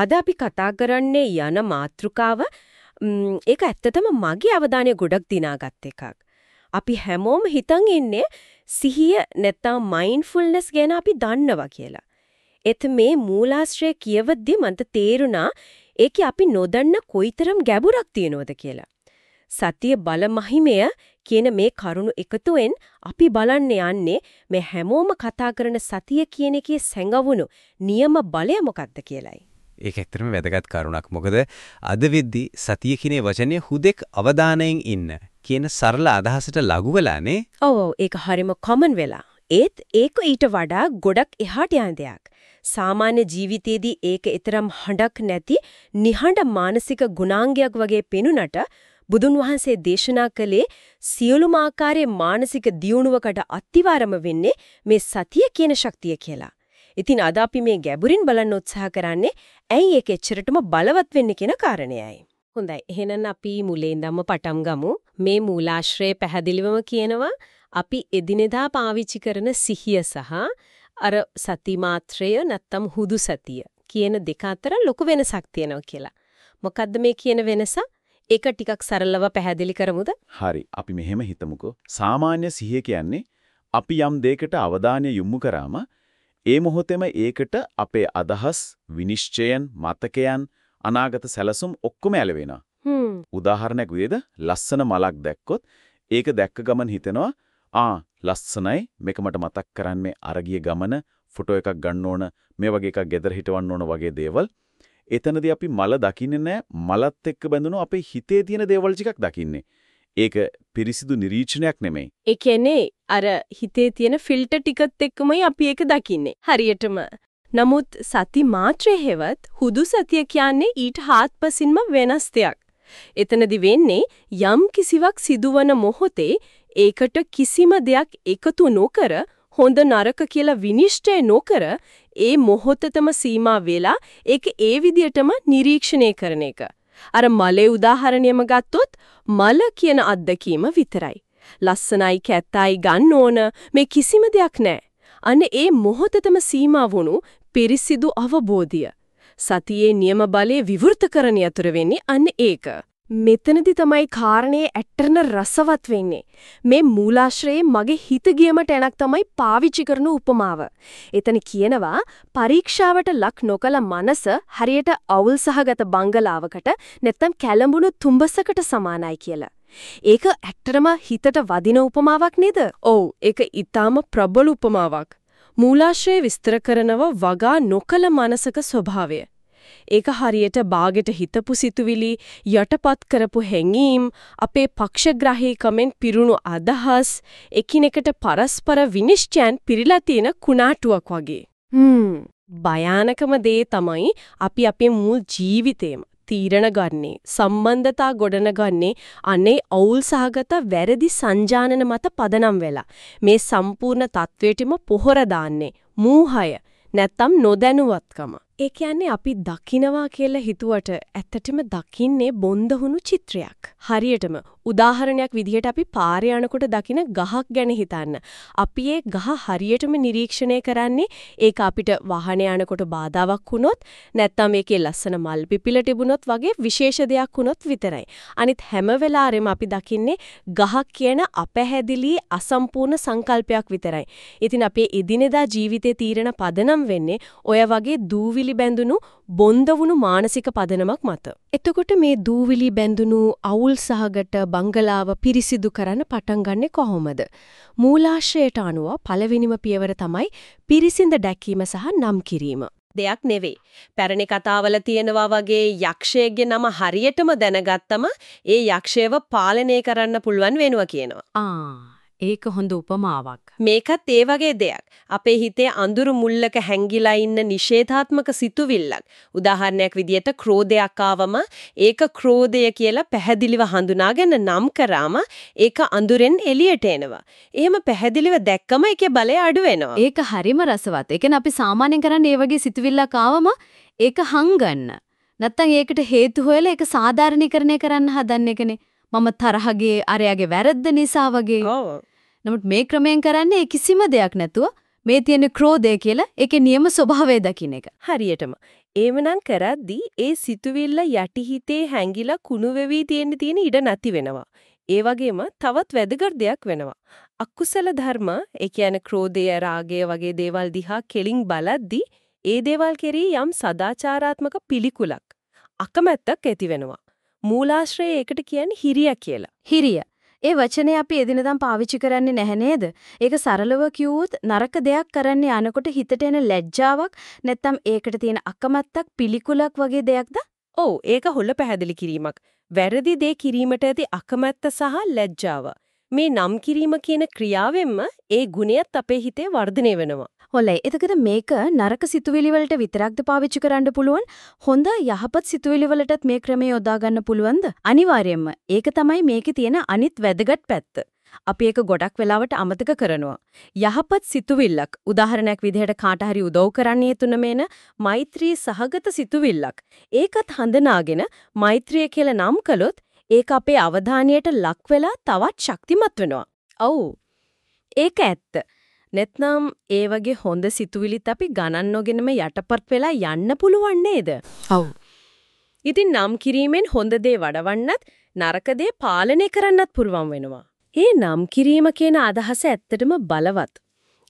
අද අපි කතා කරන්නේ යන මාතෘකාව ඒක ඇත්තටම මගේ අවධානය ගොඩක් දිනාගත් එකක්. අපි හැමෝම හිතන් ඉන්නේ සිහිය නැත්නම් මයින්ඩ්ෆුල්නස් ගැන අපි දන්නවා කියලා. ඒත් මේ මූලාශ්‍රය කියවද්දි මන්ට තේරුණා ඒකේ අපි නොදන්න කොයිතරම් ගැඹුරක් තියෙනවද කියලා. සතිය බලමහිමය කියන මේ කරුණු එකතුවෙන් අපි බලන්න යන්නේ මේ හැමෝම කතා කරන සතිය කියන එකේ සැඟවුණු නියම බලය මොකක්ද කියලයි. ඒක ඇත්තටම වැදගත් කරුණක්. මොකද අද විද්දි සතිය කියන වචනේ හුදෙක් අවධානයෙන් ඉන්න කියන සරල අදහසට ලඝු වෙලානේ. ඔව් ඒක හරිම කොමන් වෙලා. ඒත් ඒක ඊට වඩා ගොඩක් එහාට යන දෙයක්. සාමාන්‍ය ජීවිතයේදී ඒක ඊතරම් හඬක් නැති නිහඬ මානසික ගුණාංගයක් වගේ පෙනුනට බුදුන් වහන්සේ දේශනා කළේ සියලුම ආකාරයේ මානසික දියුණුවකට අත්විවරම වෙන්නේ මේ සතිය කියන ශක්තිය කියලා. ඉතින් අද අපි මේ ගැඹුරින් බලන්න උත්සාහ කරන්නේ ඇයි ඒක එච්චරටම බලවත් වෙන්නේ කියන කාරණයයි. හොඳයි. එහෙනම් අපි මුලින් ඉඳන්ම පටන් ගමු. මේ මූලාශ්‍රය පැහැදිලිවම කියනවා අපි එදිනෙදා පාවිච්චි කරන සිහිය සහ අර සති මාත්‍රය නැත්තම් හුදු සතිය කියන දෙක අතර ලොකු වෙනසක් තියෙනවා කියලා. මොකද්ද මේ කියන වෙනස? ඒක ටිකක් සරලව පැහැදිලි කරමුද? හරි. අපි මෙහෙම හිතමුකෝ. සාමාන්‍ය සිහිය කියන්නේ අපි යම් දෙයකට අවධානය යොමු කරාම ඒ මොහොතේම ඒකට අපේ අදහස්, විනිශ්චයන්, මතකයන්, අනාගත සැලසුම් ඔක්කොම ඇලවෙනවා. උදාහරණයක් විදිහට ලස්සන මලක් දැක්කොත් ඒක දැක්ක ගමන් හිතෙනවා ආ ලස්සනයි. මේක මට මතක් කරන්නේ අරගිය ගමන ෆොටෝ එකක් ගන්න ඕන මේ වගේ එකක් ගෙදර හිටවන්න ඕන වගේ දේවල්. එතනදී අපි මල දකින්නේ නැහැ. මලත් එක්ක බැඳුණු අපේ හිතේ තියෙන දේවල් ටිකක් දකින්නේ ඒක පිරිසිදු නිරීක්ෂණයක් නෙමෙයි. ඒ කියන්නේ අර හිතේ තියෙන ෆිල්ටර් ටිකත් එක්කමයි අපි ඒක දකින්නේ. හරියටම. නමුත් සති මාත්‍රේ හේවත් හුදු සතිය කියන්නේ ඊට හාත්පසින්ම වෙනස් දෙයක්. එතනදි වෙන්නේ යම් කිසිවක් සිදුවන මොහොතේ ඒකට කිසිම දෙයක් එකතු නොකර හොඳ නරක කියලා විනිශ්චය නොකර ඒ මොහොතතම සීමා වෙලා ඒක ඒ විදියටම නිරීක්ෂණය කරන එක. අර මලේ උදාහරණයම ගත්තොත් මල කියන අත්දැකීම විතරයි. ලස්සනයි කැත්තයි ගන්න ඕන මේ කිසිම දෙයක් නැහැ. අන්න ඒ මොහොතතම සීමා වුණු පිරිසිදු අවබෝධය. සතියේ නියම බලයේ විවෘතකරණ යතුරු වෙන්නේ අන්න ඒක. මෙතනදි තමයි කාරණේ ඇට්ටරන රසවත් වෙන්නේ. මේ මූලාශ්‍රයේ මගේ හිත ගියමට එනක් තමයි පාවිච්චි කරන උපමාව. එතන කියනවා පරීක්ෂාවට ලක් නොකල මනස හරියට අවුල් සහගත බංගලාවකට නැත්තම් කැළඹුණු තුඹසකට සමානයි කියලා. ඒක ඇත්තටම හිතට වදින උපමාවක් නේද? ඔව්, ඒක ඊටාම ප්‍රබල උපමාවක්. මූලාශ්‍රයේ විස්තර කරනව වගා නොකල මනසක ස්වභාවය. ඒක හරියට ਬਾගෙට හිතපු සිතුවිලි යටපත් කරපු හැඟීම් අපේ පක්ෂග්‍රාහීකමෙන් පිරුණු අදහස් එකිනෙකට පරස්පර විනිශ්චයන් පිරීලා තියෙන කුණාටුවක් වගේ. හ්ම්. භයානකම දේ තමයි අපි අපේ මුල් ජීවිතේම තීරණ ගන්නේ සම්බන්ධතා ගොඩනගන්නේ අනේ අවුල් සහගත වැරදි සංජානන මත පදනම් වෙලා. මේ සම්පූර්ණ තත්වයටම පොහොර දාන්නේ මූහය නැත්තම් නොදැනුවත්කම ඒ කියන්නේ අපි දකිනවා කියලා හිතුවට ඇත්තටම දකින්නේ බොන්දහුණු චිත්‍රයක්. හරියටම උදාහරණයක් විදිහට අපි පාරේ යනකොට දකින ගහක් ගැන හිතන්න. අපි ඒ ගහ හරියටම නිරීක්ෂණය කරන්නේ ඒක අපිට වාහනේ යනකොට බාධාවක් වුණොත් නැත්නම් ඒකේ ලස්සන මල් පිපිල තිබුණොත් වගේ විශේෂ දෙයක් වුණොත් විතරයි. අනිත් හැම වෙලාවෙම අපි දකින්නේ ගහක් කියන අපැහැදිලි අසම්පූර්ණ සංකල්පයක් විතරයි. ඉතින් අපේ එදිනෙදා ජීවිතේ තීරණ පදනම් වෙන්නේ ඔය වගේ දූවිලි දූවිලි බැඳුණු බොන්ද වුණු මානසික පදනමක් මත. එතකොට මේ දූවිලි බැඳුණු අවුල් සහගත බංගලාව පිරිසිදු කරන්න පටන් ගන්නෙ කොහොමද? මූලාශ්‍රයට අනුව පළවෙනිම පියවර තමයි පිරිසිඳ දැකීම සහ නම් කිරීම. දෙයක් නෙවෙයි. පැරණි කතාවල තියෙනවා වගේ යක්ෂයෙක්ගේ නම හරියටම දැනගත්තම ඒ යක්ෂයව පාලනය කරන්න පුළුවන් වෙනවා කියනවා. ආ ඒක හොඳ උපමාවක්. මේකත් ඒ වගේ දෙයක්. අපේ හිතේ අඳුරු මුල්ලක හැංගිලා ඉන්න නිෂේධාත්මක සිතුවිල්ලක්. උදාහරණයක් විදියට ක්‍රෝධයක් ආවම ඒක ක්‍රෝධය කියලා පැහැදිලිව හඳුනාගෙන නම් කරාම ඒක අඳුරෙන් එළියට එනවා. එහෙම පැහැදිලිව දැක්කම ඒකේ බලය අඩු වෙනවා. ඒක හරිම රසවත්. ඒ අපි සාමාන්‍යයෙන් කරන්නේ ඒ වගේ සිතුවිල්ලක් ආවම ඒක හංගන්න. නැත්තම් ඒකට හේතු හොයලා ඒක සාධාරණීකරණය කරන්න හදන එකනේ. මම තරහගේ අරයාගේ වැරද්ද නිසා වගේ. නමුත් මේ ක්‍රමයෙන් කරන්නේ කිසිම දෙයක් නැතුව මේ තියෙන ක්‍රෝධය කියලා ඒකේ නියම ස්වභාවය දකින්න එක. හරියටම. ඒවනම් කරද්දී ඒ සිතුවිල්ල යටිහිතේ හැංගිලා කුණු වෙවි තියෙන්න තියෙන ඉඩ නැති වෙනවා. ඒ වගේම තවත් වැදගත් දෙයක් වෙනවා. අකුසල ධර්ම, ඒ කියන්නේ ක්‍රෝධය, රාගය වගේ දේවල් දිහා කෙලින් බලද්දී ඒ දේවල් කෙරෙහි යම් සදාචාරාත්මක පිළිකුලක්, අකමැත්තක් ඇති වෙනවා. මූලාශ්‍රය ඒකට කියන්නේ හිරිය කියලා. හිරිය. ඒ වචනේ අපි එදිනදා පාවිච්චි කරන්නේ නැහැ නේද? ඒක සරලව කිව්වොත් නරක දෙයක් කරන්න යනකොට හිතට එන ලැජ්ජාවක් නැත්නම් ඒකට තියෙන අකමැත්තක් පිළිකුලක් වගේ දෙයක්ද? ඔව් ඒක හොල පැහැදිලි කිරීමක්. වැරදි දේ කිරීමට ඇති අකමැත්ත සහ ලැජ්ජාව. මේ නම් කිරීම කියන ක්‍රියාවෙන්ම ඒ ගුණයත් අපේ හිතේ වර්ධනය වෙනවා. හොලයි. එතකොට මේක නරක සිතුවිලි වලට විතරක්ද පාවිච්චි කරන්න පුළුවන්? හොඳ යහපත් සිතුවිලි වලටත් මේ ක්‍රමය යොදා ගන්න පුළුවන්ද? අනිවාර්යයෙන්ම. ඒක තමයි මේකේ තියෙන අනිත් වැදගත් පැත්ත. අපි ඒක ගොඩක් වෙලාවට අමතක කරනවා. යහපත් සිතුවිල්ලක් උදාහරණයක් විදිහට කාට හරි උදව් කරන්නේ තුනමේන මෛත්‍රී සහගත සිතුවිල්ලක්. ඒකත් හඳනාගෙන මෛත්‍රිය කියලා නම් කළොත් ඒක අපේ අවධානයට ලක් වෙලා තවත් ශක්තිමත් වෙනවා. ඔව්. ඒක ඇත්ත. නැත්නම් ඒ වගේ හොඳ සිතුවිලිත් අපි ගණන් නොගෙනම යටපත් වෙලා යන්න පුළුවන් නේද? ඔව්. ඉතින් නම් කිරීමෙන් හොඳ දේ වඩවන්නත් නරක දේ පාලනය කරන්නත් පුරුවන් වෙනවා. ඒ නම් කිරීම කියන අදහස ඇත්තටම බලවත්.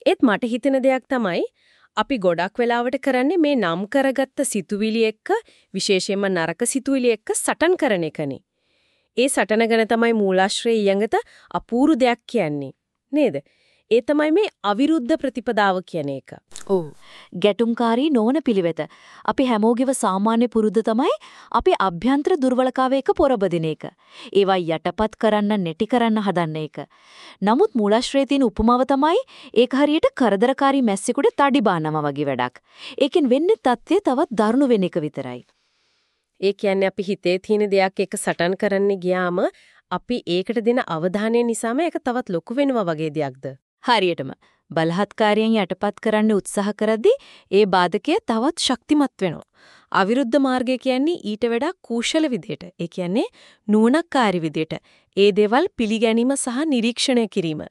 ඒත් මට හිතෙන දෙයක් තමයි අපි ගොඩක් වෙලාවට කරන්නේ මේ නම් කරගත්ත සිතුවිලි එක්ක විශේෂයෙන්ම නරක සිතුවිලි එක්ක සටන් කරන එකනේ. ඒ සටන ගැන තමයි මූලාශ්‍රයේ ඊයඟත අපූරු දෙයක් කියන්නේ. නේද? ඒ තමයි මේ අවිරුද්ධ ප්‍රතිපදාව කියන එක. ඔව්. ගැටුම්කාරී නොවන පිළිවෙත. අපි හැමෝගෙව සාමාන්‍ය පුරුද්ද තමයි අපි අභ්‍යන්තර දුර්වලතාව එක පොරබදින එක. ඒවා යටපත් කරන්න නැටි කරන්න හදන්න එක. නමුත් මූලාශ්‍රයේ තියෙන උපමාව තමයි ඒක හරියට කරදරකාරී මැස්සෙකුට තඩි බානවා වගේ වැඩක්. ඒකෙන් වෙන්නේ தත්ත්වය තවත් දරුණු වෙන එක විතරයි. ඒ කියන්නේ අපි හිතේ තියෙන දෙයක් එක සටන් කරන්න ගියාම අපි ඒකට දෙන අවධානය නිසාම ඒක තවත් ලොකු වෙනවා වගේ දෙයක්ද? හරියටම බලහත්කාරයෙන් යටපත් කරන්න උත්සාහ කරද්දී ඒ බාධකය තවත් ශක්තිමත් වෙනවා. අවිරුද්ධ මාර්ගය කියන්නේ ඊට වඩා කුශල විදියට. ඒ කියන්නේ නුවණක්කාරී විදියට. ඒ දේවල් පිළිගැනීම සහ නිරීක්ෂණය කිරීම.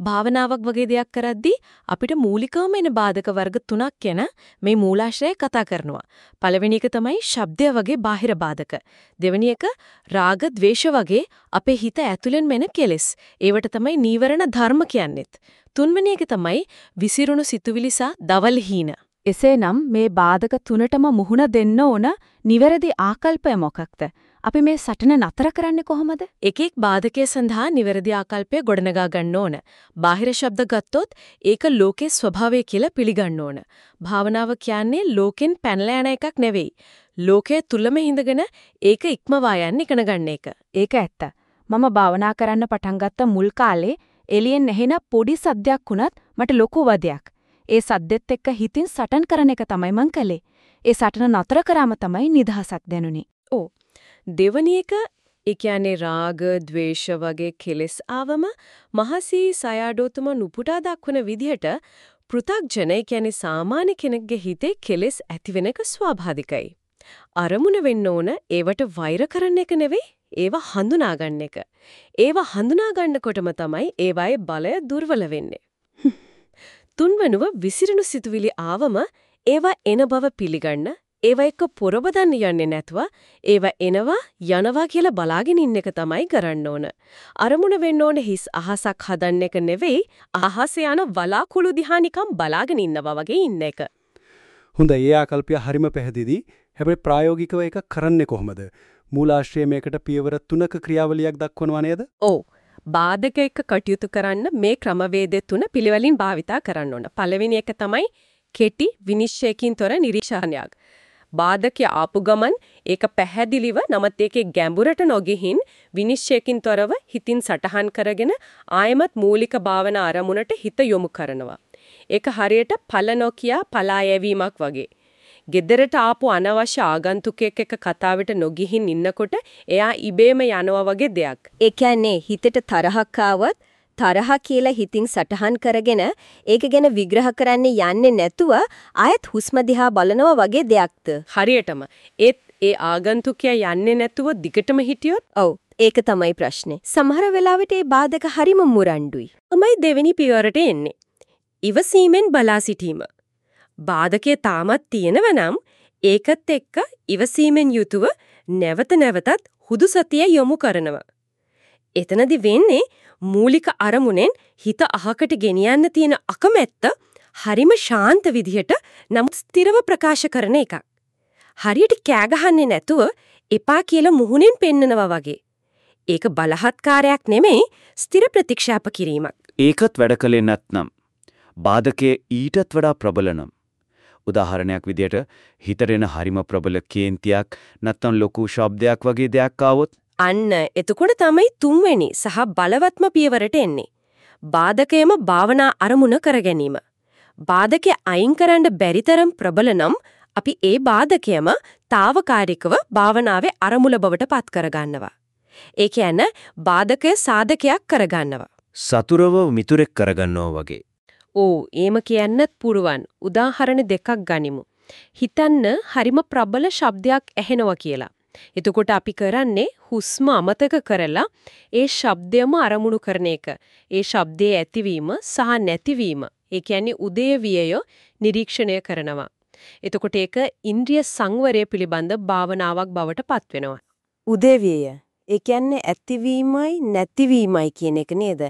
භාවනාවක් වගේ දෙයක් කරද්දී අපිට මූලිකවම එන බාධක වර්ග තුනක් ගැන මේ මූලාශ්‍රය කතා කරනවා. පළවෙනි එක තමයි ශබ්දය වගේ බාහිර බාධක. දෙවෙනි එක රාග, ద్వේෂ වගේ අපේ හිත ඇතුලෙන් මෙන කෙලෙස්. ඒවට තමයි නීවරණ ධර්ම කියන්නේත්. තුන්වෙනි එක තමයි විසිරුණු සිතුවිලි සහ දවල් හීන. එසේනම් මේ බාධක තුනටම මුහුණ දෙන්න ඕන නිවැරදි ආකල්පය මොකක්ද? අපි මේ සටන නතර කරන්නේ කොහොමද? එක එක් බාධකයේ සඳහා නිවැරදි ආකල්පය ගොඩනගා ගන්න ඕන. බාහිර ශබ්ද ගත්තොත් ඒක ලෝකේ ස්වභාවය කියලා පිළිගන්න ඕන. භාවනාව කියන්නේ ලෝකෙන් පැනලා යන එකක් නෙවෙයි. ලෝකයේ තුලම හිඳගෙන ඒක ඉක්මවා යන්න ඉගෙන ගන්න එක. ඒක ඇත්ත. මම භාවනා කරන්න පටන් ගත්ත මුල් කාලේ එළියෙන් ඇහෙන පොඩි සද්දයක් වුණත් මට ලොකු වදයක්. ඒ සද්දෙත් එක්ක හිතින් සටන් කරන එක තමයි මං කළේ. ඒ සටන නතර කරාම තමයි නිදහසක් දැනුනේ. ඕ දෙවනි එක ඒ කියන්නේ රාග, ద్వේෂ වගේ කෙලෙස් ආවම මහසී සයාඩෝතුම නුපුටා දක්වන විදිහට පෘථග්ජන කියන්නේ සාමාන්‍ය කෙනෙක්ගේ හිතේ කෙලෙස් ඇතිවෙන එක ස්වාභාවිකයි. අරමුණ වෙන්න ඕන ඒවට වෛර කරන එක නෙවෙයි ඒවා හඳුනා ගන්න එක. ඒවා හඳුනා ගන්නකොටම තමයි ඒවායේ බලය දුර්වල වෙන්නේ. තුන්වනුව විසිරුණු සිතුවිලි ආවම ඒවා එන බව පිළිගන්න ඒව එක්ක පොරබදන්න යන්නේ නැතුව ඒව එනවා යනවා කියලා බලාගෙන ඉන්න එක තමයි කරන්න ඕන. අරමුණ වෙන්න ඕන හිස් අහසක් හදන්න එක නෙවෙයි අහස යන වලාකුළු දිහා නිකන් බලාගෙන ඉන්නවා වගේ ඉන්න එක. හොඳයි ඒ ආකල්පය හරිම පැහැදිලි. හැබැයි ප්‍රායෝගිකව ඒක කරන්නේ කොහොමද? මූලාශ්‍රය මේකට පියවර තුනක ක්‍රියාවලියක් දක්වනවා නේද? ඔව්. බාධක එක්ක කටයුතු කරන්න මේ ක්‍රමවේද තුන පිළිවෙලින් භාවිතා කරන්න ඕන. පළවෙනි එක තමයි කෙටි විනිශ්චයකින් තොර නිරීක්ෂණයක්. බාධකය ආපු ගමන් ඒක පැහැදිලිව නමත් ඒකේ ගැඹුරට නොගිහින් විනිශ්චයකින් තොරව හිතින් සටහන් කරගෙන ආයමත් මූලික භාවනා අරමුණට හිත යොමු කරනවා. ඒක හරියට පළ නොකිය පලා යැවීමක් වගේ. ගෙදරට ආපු අනවශ්‍ය ආගන්තුකයෙක් එක්ක කතාවට නොගිහින් ඉන්නකොට එයා ඉබේම යනවා වගේ දෙයක්. ඒ කියන්නේ හිතට තරහක් ආවත් තරහ කියලා හිතින් සටහන් කරගෙන ඒක ගැන විග්‍රහ කරන්න යන්නේ නැතුව ආයත් හුස්ම දිහා බලනවා වගේ දෙයක්ද? හරියටම. ඒත් ඒ ආගන්තුකයා යන්නේ නැතුව දිගටම හිටියොත් ඔව් ඒක තමයි ප්‍රශ්නේ. සමහර වෙලාවට ඒ බාධක හරිම මුරණ්ඩුයි. තමයි දෙවෙනි පියවරට එන්නේ. ඉවසීමෙන් බලා සිටීම. බාධකයේ තාමත් තියෙනව නම් ඒකත් එක්ක ඉවසීමෙන් යුතුව නැවත නැවතත් හුදු සතිය යොමු කරනවා. එතනදි වෙන්නේ මූලික අරමුණෙන් හිත අහකට ගෙනියන්න තියෙන අකමැත්ත හරිම ශාන්ත විදිහට නමුත් ස්ථිරව ප්‍රකාශ කරන එකක්. හරියට කෑ ගහන්නේ නැතුව එපා කියලා මුහුණෙන් පෙන්නනවා වගේ. ඒක බලහත්කාරයක් නෙමෙයි ස්ථිර ප්‍රතික්ෂේප කිරීමක්. ඒකත් වැඩ කලේ නැත්නම් බාධකයේ ඊටත් වඩා ප්‍රබල නම් උදාහරණයක් විදියට හිතරෙන හරිම ප්‍රබල කේන්තියක් නැත්නම් ලොකු ශබ්දයක් වගේ දෙයක් ආවොත් අන්න එතකොට තමයි තුන්වෙනි සහ බලවත්ම පියවරට එන්නේ. බාධකයම භාවනා අරමුණ කර ගැනීම. බාධකේ අයින් කරන්න බැරි තරම් ප්‍රබල නම් අපි ඒ බාධකයම తాවකාලිකව භාවනාවේ අරමුල බවට පත් කරගන්නවා. ඒ කියන්නේ බාධකය සාධකයක් කරගන්නවා. සතුරව මිතුරෙක් කරගන්නවා වගේ. ඕ ඒම කියන්නත් පුරුවන්. උදාහරණ දෙකක් ගනිමු. හිතන්න හරිම ප්‍රබල ශබ්දයක් ඇහෙනවා කියලා. එතකොට අපි කරන්නේ හුස්ම අමතක කරලා ඒ ශබ්දයම අරමුණු කරන එක. ඒ ශබ්දයේ ඇතිවීම සහ නැතිවීම. ඒ කියන්නේ උදේවියය නිරීක්ෂණය කරනවා. එතකොට ඒක ඉන්ද්‍රිය සංවරය පිළිබඳ භාවනාවක් බවට පත් වෙනවා. උදේවියය ඒ කියන්නේ ඇතිවීමයි නැතිවීමයි කියන එක නේද?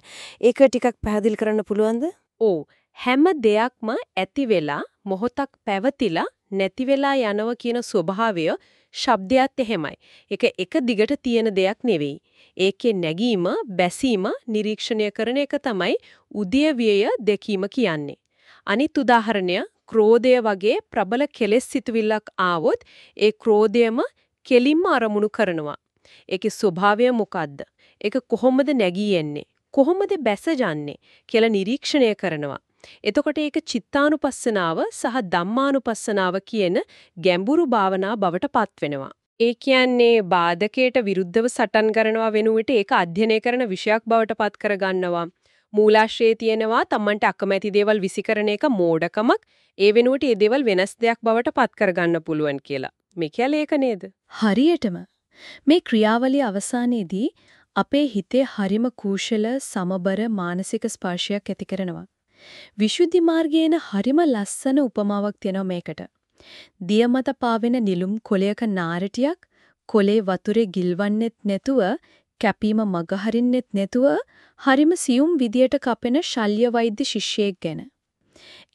ඒක ටිකක් පැහැදිලි කරන්න පුළුවන්ද? ඔව්. හැම දෙයක්ම ඇති වෙලා මොහොතක් පැවතිලා නැති වෙලා යනවා කියන ස්වභාවය ශබ්දයත් එහෙමයි. ඒක එක දිගට තියෙන දෙයක් නෙවෙයි. ඒකේ නැගීම, බැසීම නිරීක්ෂණය කරන එක තමයි උදේවියය දෙකීම කියන්නේ. අනිත් උදාහරණය ක්‍රෝධය වගේ ප්‍රබල කෙලෙස් සිතුවිල්ලක් ආවොත් ඒ ක්‍රෝධයම කෙලින්ම අරමුණු කරනවා. ඒකේ ස්වභාවය මොකද්ද? ඒක කොහොමද නැගී එන්නේ? කොහොමද බැසජන්නේ කියලා නිරීක්ෂණය කරනවා. එතකොට ඒක චිත්තානුපස්සනාව සහ ධම්මානුපස්සනාව කියන ගැඹුරු භාවනා බවට පත් වෙනවා. ඒ කියන්නේ බාධකයට විරුද්ධව සටන් කරනවා වෙනුවට ඒක අධ්‍යයනය කරන විෂයක් බවට පත් කරගන්නවා. මූලාශ්‍රයේ තියෙනවා Tamanට අකමැති දේවල් විසිකරන එක මෝඩකමක්. ඒ වෙනුවට ඒ දේවල් වෙනස් දෙයක් බවට පත් කරගන්න පුළුවන් කියලා. මේ කියලා ඒක නේද? හරියටම මේ ක්‍රියාවලිය අවසානයේදී අපේ හිතේ හරිම කුශල සමබර මානසික ස්පර්ශයක් ඇති කරනවා. විසුද්ධි මාර්ගයේන හරිම ලස්සන උපමාවක් තියෙනවා මේකට. දිය මත පාවෙන නිලුම් කොළයක නාරටියක් කොළේ වතුරේ ගිල්වන්නෙත් නැතුව කැපීම මග හරින්නෙත් නැතුව හරිම සියුම් විදියට කපෙන ශල්‍ය වෛද්‍ය ශිෂ්‍යයෙක් ගැන.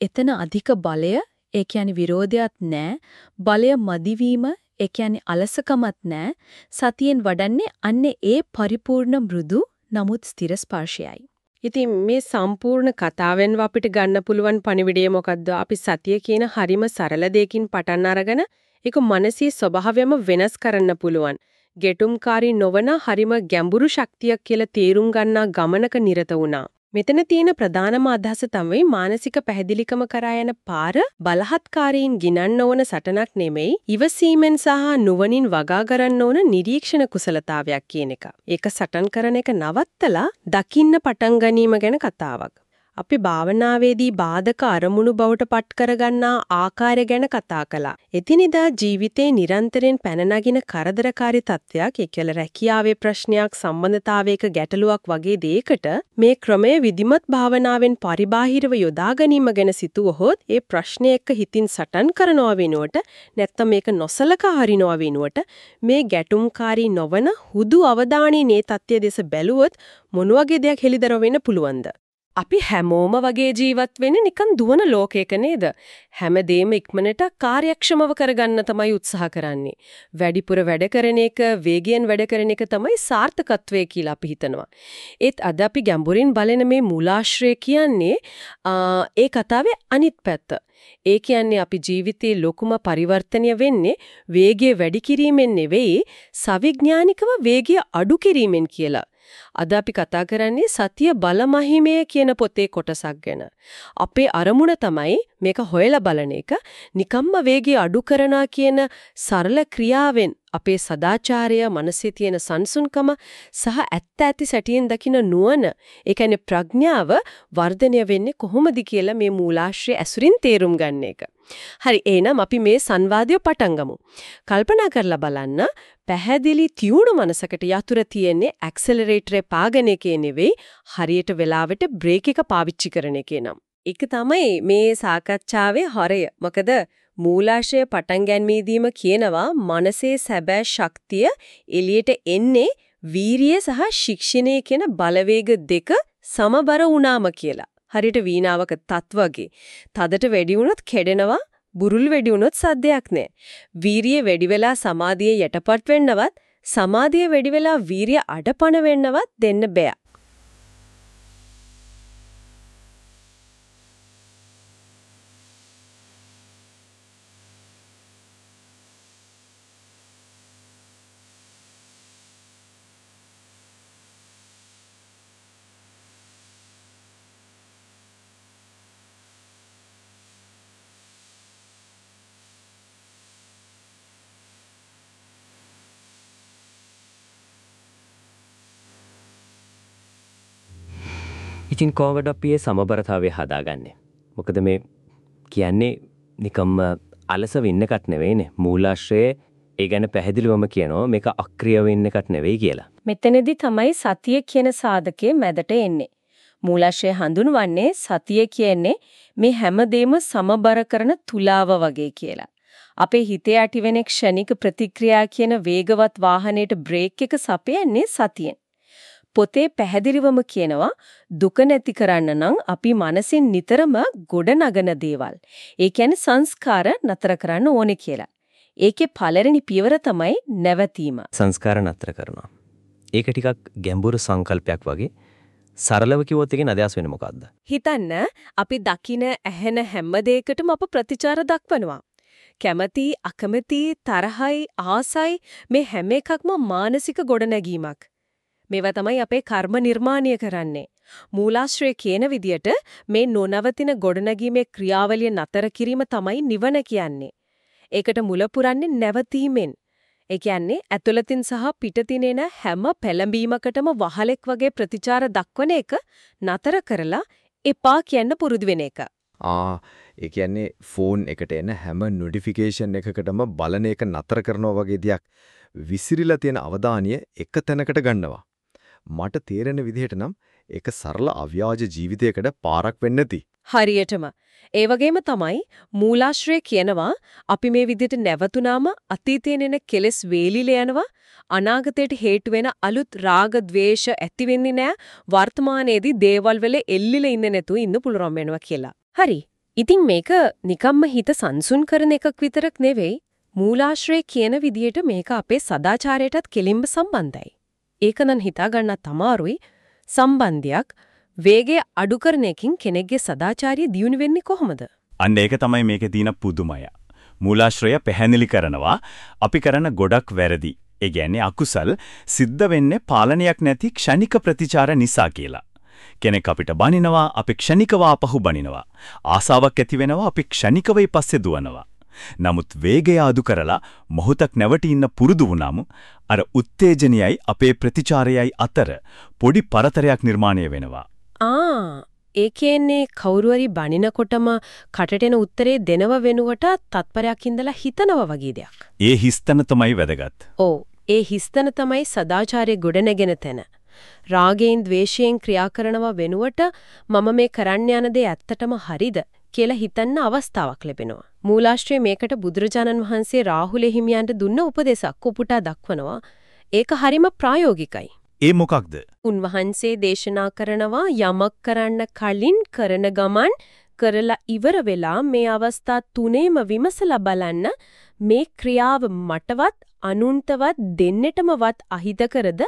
එතන අධික බලය ඒ කියන්නේ විරෝධයක් නැහැ. බලය මදිවීම ඒ කියන්නේ අලසකමත් නැහැ. සතියෙන් වඩන්නේ අන්නේ ඒ පරිපූර්ණ මෘදු නමුත් ස්ථිර ස්පර්ශයයි. ඉතින් මේ සම්පූර්ණ කතාවෙන් අපිට ගන්න පුළුවන් පණිවිඩය මොකද්ද? අපි සතිය කියන හරිම සරල දෙයකින් පටන් අරගෙන ඒක මානසික ස්වභාවයම වෙනස් කරන්න පුළුවන්. ගෙටුම්කාරී නොවන හරිම ගැඹුරු ශක්තියක් කියලා තේරුම් ගන්නා ගමනක නිරත වුණා. මෙතන තියෙන ප්‍රධානම අදහස තමයි මානසික පැහැදිලිකම කරා යන පාර බලහත්කාරයෙන් ගිනන්න ඕන සටනක් නෙමෙයි ඉවසීමෙන් සහ නුවණින් වගා ගන්න ඕන නිරීක්ෂණ කුසලතාවයක් කියන එක. ඒක සටන් කරන එක නවත්තලා දකින්න පටන් ගැනීම ගැන කතාවක්. අපි භාවනාවේදී බාධක අරමුණු බවට පත් කරගන්නා ආකාරය ගැන කතා කළා. එදිනෙදා ජීවිතේ නිරන්තරයෙන් පැන නගින කරදරකාරී තත්ත්වයක්, ඒ කියලා රැකියාවේ ප්‍රශ්නයක්, සම්බන්ධතාවයක ගැටලුවක් වගේ දෙයකට මේ ක්‍රමය විධිමත් භාවනාවෙන් පරිබාහිරව යොදා ගැනීම ගැන සිතුවහොත් ඒ ප්‍රශ්නය එක්ක හිතින් සටන් කරනවා වෙනුවට නැත්නම් මේක නොසලකා හරිනවා වෙනුවට මේ ගැටුම්කාරී නොවන හුදු අවධානයේ මේ தත්ත්වය දෙස බැලුවොත් මොන වගේ දෙයක් හෙළිදරව් වෙන්න පුළුවන්ද? අපි හැමෝම වගේ ජීවත් වෙන්නේ නිකන් දුවන ලෝකයක නේද? හැමදේම ඉක්මනට කාර්යක්ෂමව කරගන්න තමයි උත්සාහ කරන්නේ. වැඩිපුර වැඩ කරන එක, වේගයෙන් වැඩ කරන එක තමයි සාර්ථකත්වය කියලා අපි හිතනවා. ඒත් අද අපි ගැඹුරින් බලන මේ මූලාශ්‍රය කියන්නේ ඒ කතාවේ අනිත් පැත්ත. ඒ කියන්නේ අපි ජීවිතේ ලොකුම පරිවර්තනය වෙන්නේ වේගය වැඩි කිරීමෙන් නෙවෙයි, සවිඥානිකව වේගය අඩු කිරීමෙන් කියලා. අද අපි කතා කරන්නේ සතිය බලමහිමය කියන පොතේ කොටසක් ගැන. අපේ අරමුණ තමයි මේක හොයලා බලන එක. නිකම්ම වේගය අඩු කරනවා කියන සරල ක්‍රියාවෙන් අපේ සදාචාරය, මනසේ තියෙන සංසුන්කම සහ ඇත්ත ඇති සැටියෙන් දකින නුවණ, ඒ කියන්නේ ප්‍රඥාව වර්ධනය වෙන්නේ කොහොමද කියලා මේ මූලාශ්‍රය ඇසුරින් තේරුම් ගන්න එක. හරි එහෙනම් අපි මේ සංවාදය පටන් ගමු. කල්පනා කරලා බලන්න පැහැදිලි තියුණු මනසකට යතුරු තියෙන්නේ ඇක්සලරේටරේ පාගන එකේ නෙවෙයි හරියට වෙලාවට බ්‍රේක් එක පාවිච්චි කරන එකේ නම්. ඒක තමයි මේ සාකච්ඡාවේ හරය. මොකද මූලාශ්‍රය පටන් ගැනීමේදීම කියනවා මනසේ සැබෑ ශක්තිය එළියට එන්නේ වීරිය සහ ශික්ෂණය කියන බලවේග දෙක සමබර වුණාම කියලා. හරියට වීණාවක තත් වගේ. තදට වැඩි වුණොත් කැඩෙනවා, බුරුල් වැඩි වුණොත් සද්දයක් නැහැ. වීරිය වැඩි වෙලා සමාධිය යටපත් වෙන්නවත්, සමාධිය වැඩි වෙලා වීරිය අඩපණ වෙන්නවත් දෙන්න බෑ. ඉතින් කොහොමද අපි මේ සමබරතාවය හදාගන්නේ? මොකද මේ කියන්නේ නිකම්ම අලස වෙන්න එකක් නෙවෙයිනේ. මූලාශ්‍රයේ ඒ ගැන පැහැදිලිවම කියනවා මේක අක්‍රිය වෙන්න එකක් නෙවෙයි කියලා. මෙතනදී තමයි සතිය කියන සාධකයේ මැදට එන්නේ. මූලාශ්‍රය හඳුන්වන්නේ සතිය කියන්නේ මේ හැමදේම සමබර කරන තුලාව වගේ කියලා. අපේ හිතේ ඇතිවෙන ක්ෂණික ප්‍රතික්‍රියා කියන වේගවත් වාහනයට බ්‍රේක් එක සපයන්නේ සතියෙන්. පොතේ පැහැදිලිවම කියනවා දුක නැති කරන්න නම් අපි මනසින් නිතරම ගොඩ නගන දේවල්. ඒ කියන්නේ සංස්කාර නතර කරන්න ඕනේ කියලා. ඒකේ පළවෙනි පියවර තමයි නැවතීම. සංස්කාර නතර කරනවා. ඒක ටිකක් ගැඹුරු සංකල්පයක් වගේ. සරලව කිව්වොත් එකේ අදහස් වෙන්නේ මොකද්ද? හිතන්න අපි දකින ඇහෙන හැම දෙයකටම අප ප්‍රතිචාර දක්වනවා. කැමැති, අකමැති, තරහයි, ආසයි මේ හැම එකක්ම මානසික ගොඩනැගීමක්. මේවා තමයි අපේ කර්ම නිර්මාණය කරන්නේ. මූලාශ්‍රය කියන විදියට මේ නොනවතින ගොඩනැගීමේ ක්‍රියාවලිය නතර කිරීම තමයි නිවන කියන්නේ. ඒකට මුල පුරන්නේ නැවතීමෙන්. ඒ කියන්නේ ඇතුළතින් සහ පිටතින් එන හැම පෙළඹීමකටම වහලෙක් වගේ ප්‍රතිචාර දක්වන එක නතර කරලා එපා කියන්න පුරුදු වෙන එක. ආ ඒ කියන්නේ ෆෝන් එකට එන හැම නොටිෆිකේෂන් එකකටම බලන එක නතර කරනවා වගේ දෙයක් විසිරිලා තියෙන අවධානය එක තැනකට ගන්නවා. මට තේරෙන විදිහට නම් ඒක සරල අව්‍යාජ ජීවිතයකට පාරක් වෙන්නේ නැති. හරියටම. ඒ වගේම තමයි මූලාශ්‍රය කියනවා අපි මේ විදිහට නැවතුනාම අතීතයේ නෙන කෙලස් වේලිලා යනවා අනාගතයට හේතු වෙන අලුත් රාග ద్వේෂ ඇති වෙන්නේ නැහැ වර්තමානයේදී දේවල් වල එල්ලිලා ඉන්නේ නැතුව ඉන්න පුළුවන් වෙනවා කියලා. හරි. ඉතින් මේක නිකම්ම හිත සංසුන් කරන එකක් විතරක් නෙවෙයි මූලාශ්‍රය කියන විදිහට මේක අපේ සදාචාරයටත් කෙලින්ම සම්බන්ධයි. ඒක නම් හිතා ගන්නත් අමාරුයි සම්බන්ධයක් වේගය අඩු කරන එකකින් කෙනෙක්ගේ සදාචාරය දියුණු වෙන්නේ කොහොමද? අන්න ඒක තමයි මේකේ තියෙන පුදුමය. මූලාශ්‍රය පැහැදිලි කරනවා අපි කරන ගොඩක් වැරදි. ඒ කියන්නේ අකුසල් සිද්ධ වෙන්නේ පාලනයක් නැති ක්ෂණික ප්‍රතිචාර නිසා කියලා. කෙනෙක් අපිට බනිනවා අපි ක්ෂණිකව ආපහු බනිනවා. ආසාවක් ඇති වෙනවා අපි ක්ෂණිකව ඊපස්සේ දුවනවා. නමුත් වේගය අඩු කරලා මොහොතක් නැවටි ඉන්න පුරුදු වුණාම අර උත්තේජනයයි අපේ ප්‍රතිචාරයයි අතර පොඩි පරතරයක් නිර්මාණය වෙනවා. ආ ඒ කියන්නේ කවුරුහරි බනිනකොටම කටට එන උත්තරේ දෙනව වෙනුවට තත්පරයක් ඉඳලා හිතනවා වගේ දෙයක්. ඒ හිස්තන තමයි වැදගත්. ඔව් ඒ හිස්තන තමයි සදාචාරයේ ගොඩනැගෙන තැන. රාගයෙන් ද්වේෂයෙන් ක්‍රියා කරනවා වෙනුවට මම මේ කරන්න යන දේ ඇත්තටම හරිද කියලා හිතන්න අවස්ථාවක් ලැබෙනවා. මූලාශ්‍රයේ මේකට බුදුරජාණන් වහන්සේ රාහුල හිමියන්ට දුන්න උපදේශක් උපුටා දක්වනවා. ඒක හරිම ප්‍රායෝගිකයි. ඒ මොකක්ද? උන්වහන්සේ දේශනා කරනවා යමක් කරන්න කලින් කරන ගමන් කරලා ඉවර වෙලා මේ අවස්ථා තුනේම විමසලා බලන්න මේ ක්‍රියාව මටවත් අනුන්ටවත් දෙන්නෙටමවත් අහිතකරද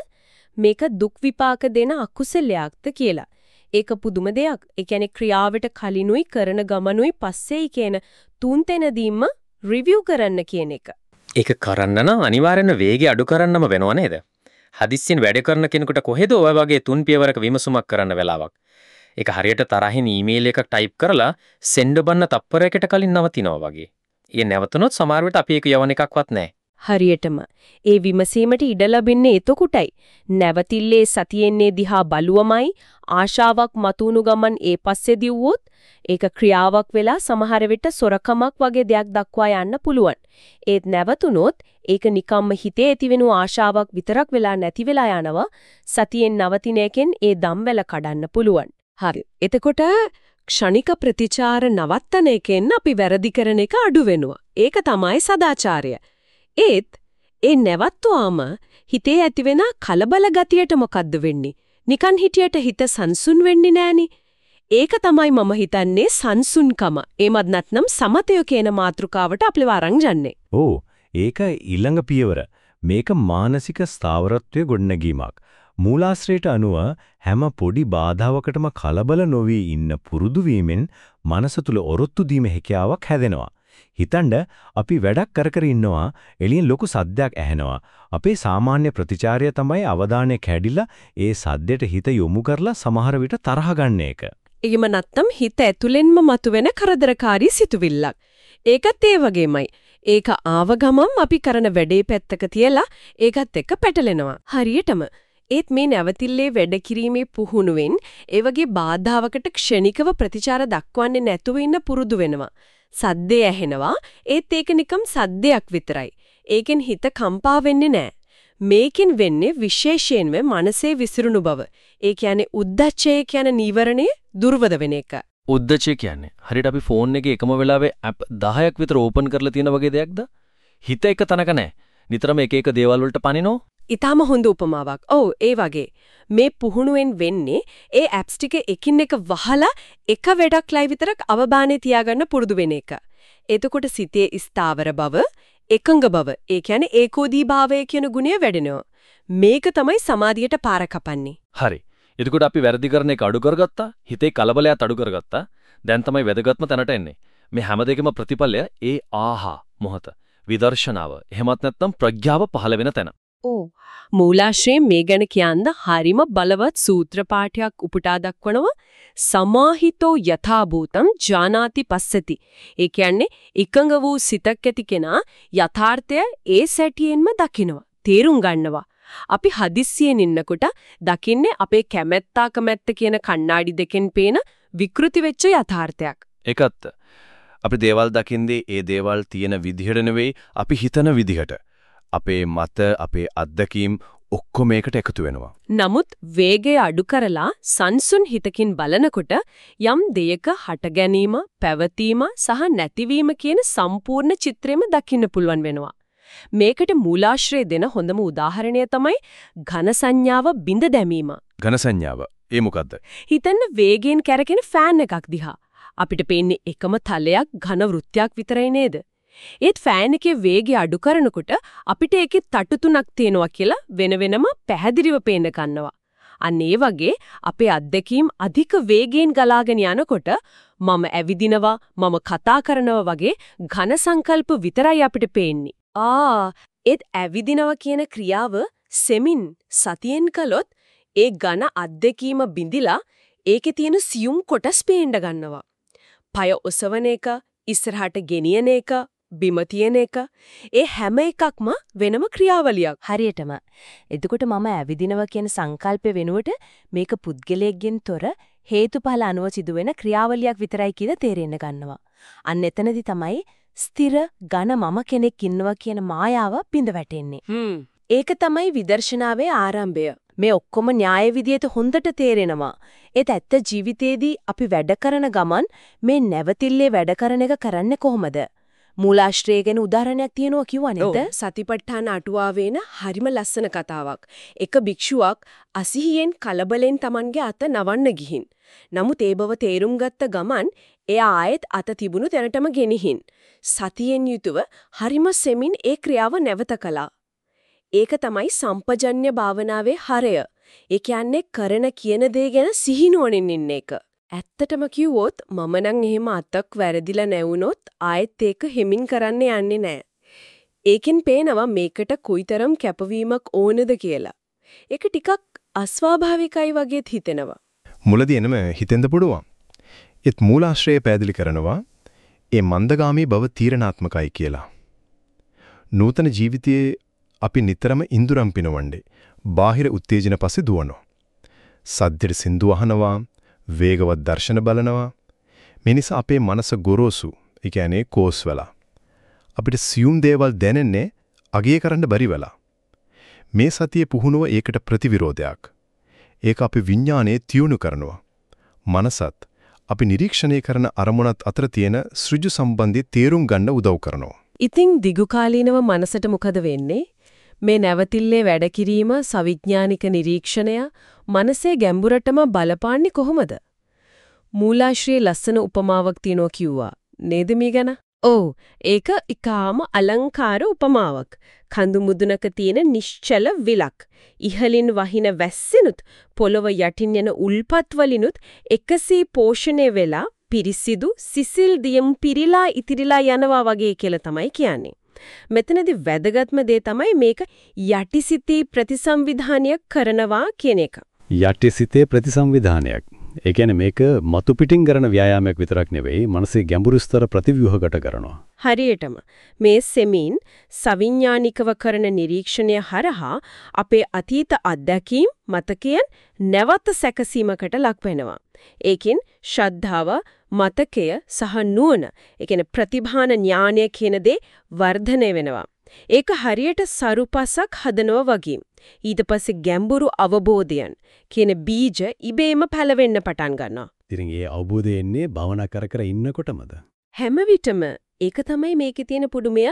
මේක දුක් විපාක දෙන අකුසලයක්ද කියලා. ඒක පුදුම දෙයක්. ඒ කියන්නේ ක්‍රියාවට කලිනුයි කරන ගමනුයි පස්සේයි කියන තුන් තැනදීම රිවිව් කරන්න කියන එක. ඒක කරන්න නම් අනිවාර්යෙන්ම වේගය අඩු කරන්නම වෙනව නේද? හදිස්සියෙන් වැඩ කරන කෙනෙකුට කොහෙද ඔය වගේ තුන් පියවරක විමසුමක් කරන්න වෙලාවක්. ඒක හරියට තරහින් ඊමේල් එකක් ටයිප් කරලා සෙන්ඩ් බන්න තප්පරයකට කලින් නවතිනවා වගේ. ඒ නැවතුනොත් සමහර විට අපි ඒක යවන එකක්වත් නැහැ. හරියටම ඒ විමසීමට ඉඩ ලැබෙන්නේ එතකොටයි. නැවතිල්ලේ සතියෙන්නේ දිහා බලුවමයි ආශාවක් මතුණු ගමන් ඒ පස්සේ දිව්වොත් ඒක ක්‍රියාවක් වෙලා සමහර විට සොරකමක් වගේ දෙයක් දක්වා යන්න පුළුවන්. ඒත් නැවතුනොත් ඒක නිකම්ම හිතේ ඇතිවෙන ආශාවක් විතරක් වෙලා නැති වෙලා යනවා. සතියෙන් නවතින එකෙන් ඒ දම්වැල කඩන්න පුළුවන්. හරි. එතකොට ක්ෂණික ප්‍රතිචාර නවත්තන එකෙන් අපි වැරදි කරන එක අඩු වෙනවා. ඒක තමයි සදාචාරය. ඒත් ඒ නැවත්තුවාම හිතේ ඇතිවෙන කලබල ගතියට මොකද්ද වෙන්නේ? නිකන් හිටියට හිත සංසුන් වෙන්නේ නෑනේ. ඒක තමයි මම හිතන්නේ සංසුන්කම. එමත් නැත්නම් සමතය කියන මාතෘකාවට අපිව අරන් යන්නේ. ඕ ඒක ඊළඟ පියවර. මේක මානසික ස්ථාවරත්වයේ ගොඩනැගීමක්. මූලාශ්‍රයට අනුව හැම පොඩි බාධාවකටම කලබල නොවී ඉන්න පුරුදු වීමෙන් මනස තුල ඔරොත්තු දීම හැකියාවක් හැදෙනවා. හිතන්න අපි වැඩක් කර කර ඉන්නවා එළියෙන් ලොකු සද්දයක් ඇහෙනවා. අපේ සාමාන්‍ය ප්‍රතිචාරය තමයි අවධානය කැඩිලා ඒ සද්දෙට හිත යොමු කරලා සමහර විට තරහ ගන්න එක. එහෙම නැත්නම් හිත ඇතුළෙන්ම මතුවෙන කරදරකාරී සිතුවිල්ලක්. ඒකත් ඒ වගේමයි. ඒක ආව ගමන් අපි කරන වැඩේ පැත්තක තියලා ඒකත් එක්ක පැටලෙනවා. හරියටම ඒත් මේ නැවතිල්ලේ වැඩ කිරීමේ පුහුණුවෙන් ඒ වගේ බාධාවකට ක්ෂණිකව ප්‍රතිචාර දක්වන්නේ නැතුව ඉන්න පුරුදු වෙනවා. සද්දේ ඇහෙනවා. ඒත් ඒක නිකම් සද්දයක් විතරයි. ඒකෙන් හිත කම්පා වෙන්නේ නැහැ. මේකෙන් වෙන්නේ විශේෂයෙන්ම මනසේ විසිරුණු බව. ඒ කියන්නේ උද්දච්චය කියන නීවරණේ දුර්වද වෙන එක. උද්දච්චය කියන්නේ හරියට අපි ෆෝන් එකේ එකම වෙලාවේ ඇප් 10ක් විතර ඕපන් කරලා තියෙන වගේ දෙයක්ද? හිත එක තැනක නැහැ. නිතරම එක එක දේවල් වලට පනිනෝ ඊටාම හොඳ උපමාවක්. ඔව් ඒ වගේ. මේ පුහුණුවෙන් වෙන්නේ ඒ ඇප්ස් ටික එකින් එක වහලා එක වැඩක් ලයි විතරක් අවබානේ තියාගන්න පුරුදු වෙන එක. එතකොට සිතේ ස්ථාවර බව, එකඟ බව, ඒ කියන්නේ ඒකෝදී භාවය කියන ගුණය වැඩෙනවා. මේක තමයි සමාධියට පාර කපන්නේ. හරි. එතකොට අපි වැරදි කරන එක අඩු කරගත්තා. හිතේ කලබලයක් අඩු කරගත්තා. දැන් තමයි වැදගත්ම තැනට එන්නේ. මේ හැම දෙකම ප්‍රතිඵලය ඒ ආහා මොහත. විදර්ශනාව. එහෙමත් නැත්නම් ප්‍රඥාව පහළ වෙන තැන. ඕ. මූලාශ්‍රයෙන් මේ ගැන කියන්න හරිම බලවත් සූත්‍ර පාඨයක් උපුටා දක්වනවා. සමාහිතෝ යථා භූතං ජානාති පස්සති. ඒ කියන්නේ එකඟ වූ සිතක් ඇති කෙනා යථාර්ථය ඒ සැටියෙන්ම දකිනවා තේරුම් ගන්නවා. අපි හදිස්සියෙන් ඉන්නකොට දකින්නේ අපේ කැමැත්තා කැමැත්ත කියන කණ්ණාඩි දෙකෙන් පේන විකෘති වෙච්ච යථාර්ථයක්. ඒකත්. අපි දේවල් දකින්නේ ඒ දේවල් තියෙන විදිහට නෙවෙයි අපි හිතන විදිහට. අපේ මත අපේ අත්දැකීම් ඔක්කොම එකට එකතු වෙනවා. නමුත් වේගය අඩු කරලා සංසුන් හිතකින් බලනකොට යම් දෙයක හට ගැනීම, පැවතීම සහ නැතිවීම කියන සම්පූර්ණ චිත්‍රෙම දකින්න පුළුවන් වෙනවා. මේකට මූලාශ්‍රය දෙන හොඳම උදාහරණය තමයි ඝන සංඥාව බිඳ දැමීම. ඝන සංඥාව. ඒ මොකද්ද? හිතන්න වේගයෙන් කැරකෙන ෆෑන් එකක් දිහා. අපිට පේන්නේ එකම තලයක් ඝන වෘත්තයක් විතරයි නේද? ඒත් ෆෑන් එකේ වේගය අඩු කරනකොට අපිට ඒකේ තටු තුනක් තියෙනවා කියලා වෙන වෙනම පැහැදිලිව පේන්න ගන්නවා. අන්න ඒ වගේ අපේ අත්දැකීම් අධික වේගයෙන් ගලාගෙන යනකොට මම ඇවිදිනවා මම කතා කරනවා වගේ ඝන සංකල්ප විතරයි අපිට පේන්නේ. ආ ඒත් ඇවිදිනවා කියන ක්‍රියාව සෙමින් සතියෙන් කළොත් ඒ ඝන අත්දැකීම බිඳිලා ඒකේ තියෙන සියුම් කොටස් පේන්න ගන්නවා. පය ඔසවන එක, ඉස්සරහට ගෙනියන එක, බිම තියෙන එක ඒ හැම එකක්ම වෙනම ක්‍රියාවලියක් හරියටම. එතකොට මම ඇවිදිනවා කියන සංකල්පය වෙනුවට මේක පුද්ගලයෙක්ගෙන් තොර හේතුඵල අනුව සිදුවෙන ක්‍රියාවලියක් විතරයි කියලා තේරෙන්න ගන්නවා. අන්න එතනදි තමයි ස්ථිර ඝන මම කෙනෙක් ඉන්නවා කියන මායාව පිඳ වැටෙන්නේ. ඒක තමයි විදර්ශනාවේ ආරම්භය. මේ ඔක්කොම න්‍යාය විදියට හොඳට තේරෙනවා. ඒත් ඇත්ත ජීවිතේදී අපි වැඩ කරන ගමන් මේ නැවතිල්ලේ වැඩ කරන එක කරන්නේ කොහොමද? මූලාශ්‍රය ගැන උදාහරණයක් තියෙනවා කිව්වා නේද? සතිපට්ඨාන අටුවාවේන හරිම ලස්සන කතාවක්. එක භික්ෂුවක් අසිහියෙන් කලබලෙන් Tamanගේ අත නවන්න ගිහින්. නමුත් ඒ බව තේරුම් ගත්ත ගමන් එයා ආයෙත් අත තිබුණු තැනටම ගෙනිහින්. සතියෙන් යුතුව හරිම සෙමින් ඒ ක්‍රියාව නැවත කළා. ඒක තමයි සම්පජඤ්ඤ භාවනාවේ හරය. ඒ කියන්නේ කරන කියන දේ ගැන සිහිනුවණින් ඉන්න එක. ඇත්තටම කිව්වොත් මම නම් එහෙම අතක් වැරදිලා නැවුනොත් ආයෙත් ඒක හිමින් කරන්න යන්නේ නැහැ. ඒකෙන් පේනවා මේකට කොයිතරම් කැපවීමක් ඕනද කියලා. ඒක ටිකක් අස්වාභාවිකයි වගේත් හිතෙනවා. මුලදී එනම හිතෙන්ද පුඩුවන්. ඒත් මූලාශ්‍රය පැහැදිලි කරනවා ඒ මන්දගාමී බව තීරණාත්මකයි කියලා. නූතන ජීවිතයේ අපි නිතරම ඉඳුරම් පිනවන්නේ බාහිර උත්තේජන පස්සේ දුවනවා. සද්දෙට සින්දු අහනවා වේගවත් දර්ශන බලනවා. මේ නිසා අපේ මනස ගොරෝසු, ඒ කියන්නේ කෝස් වෙලා. අපිට සියුම් දේවල් දැනෙන්නේ අගය කරන්න බැරි වෙලා. මේ සතියේ පුහුණුව ඒකට ප්‍රතිවිරෝධයක්. ඒක අපි විඥානයේ තියුණු කරනවා. මනසත් අපි නිරීක්ෂණය කරන අරමුණත් අතර තියෙන සෘජු සම්බන්ධය තේරුම් ගන්න උදව් කරනවා. ඉතින් දිගුකාලීනව මනසට මොකද වෙන්නේ? මේ නැවතිල්ලේ වැඩ කිරීම සවිඥානික නිරීක්ෂණය මනසේ ගැඹුරටම බලපාන්නේ කොහොමද? මූලාශ්‍රයේ ලස්සන උපමාවක් තියනවා කිව්වා. නේද මේ ගැන? ඔව් ඒක ඊකාම අලංකාර උපමාවක්. කඳු මුදුනක තියෙන නිශ්චල විලක්. ඉහලින් වහින වැස්සෙනුත් පොළව යටින් යන උල්පත් වලිනුත් එකසේ පෝෂණය වෙලා පිරිසිදු සිසිල් දියම් පිරීලා ඉතිරිලා යනවා වගේ කියලා තමයි කියන්නේ. මෙතනදී වැදගත්ම දේ තමයි මේක යටිසිතී ප්‍රතිසංවිධානය කරනවා කියන එක. යටිසිතේ ප්‍රතිසංවිධානයක්. ඒ කියන්නේ මේක මතු පිටින් කරන ව්‍යායාමයක් විතරක් නෙවෙයි මනසේ ගැඹුරු ස්තර ප්‍රතිව්‍යුහකට කරනවා. හරියටම මේ සෙමින් සවිඥානිකව කරන නිරීක්ෂණය හරහා අපේ අතීත අත්දැකීම් මතකයන් නැවත සැකසීමකට ලක් වෙනවා. ඒකින් ශ්‍රද්ධාව, මතකය සහ නුවණ, ඒ කියන්නේ ප්‍රතිභාන ඥානය කියන දේ වර්ධනය වෙනවා. ඒක හරියට සරුපසක් හදනවා වගේ. ඊට පස්සේ ගැඹුරු අවබෝධයන් කියන බීජ ඉබේම පැලවෙන්න පටන් ගන්නවා. ඉතින් ඒ අවබෝධය එන්නේ භවනා කර කර ඉන්නකොටමද? හැම විටම ඒක තමයි මේකේ තියෙන පුදුමය.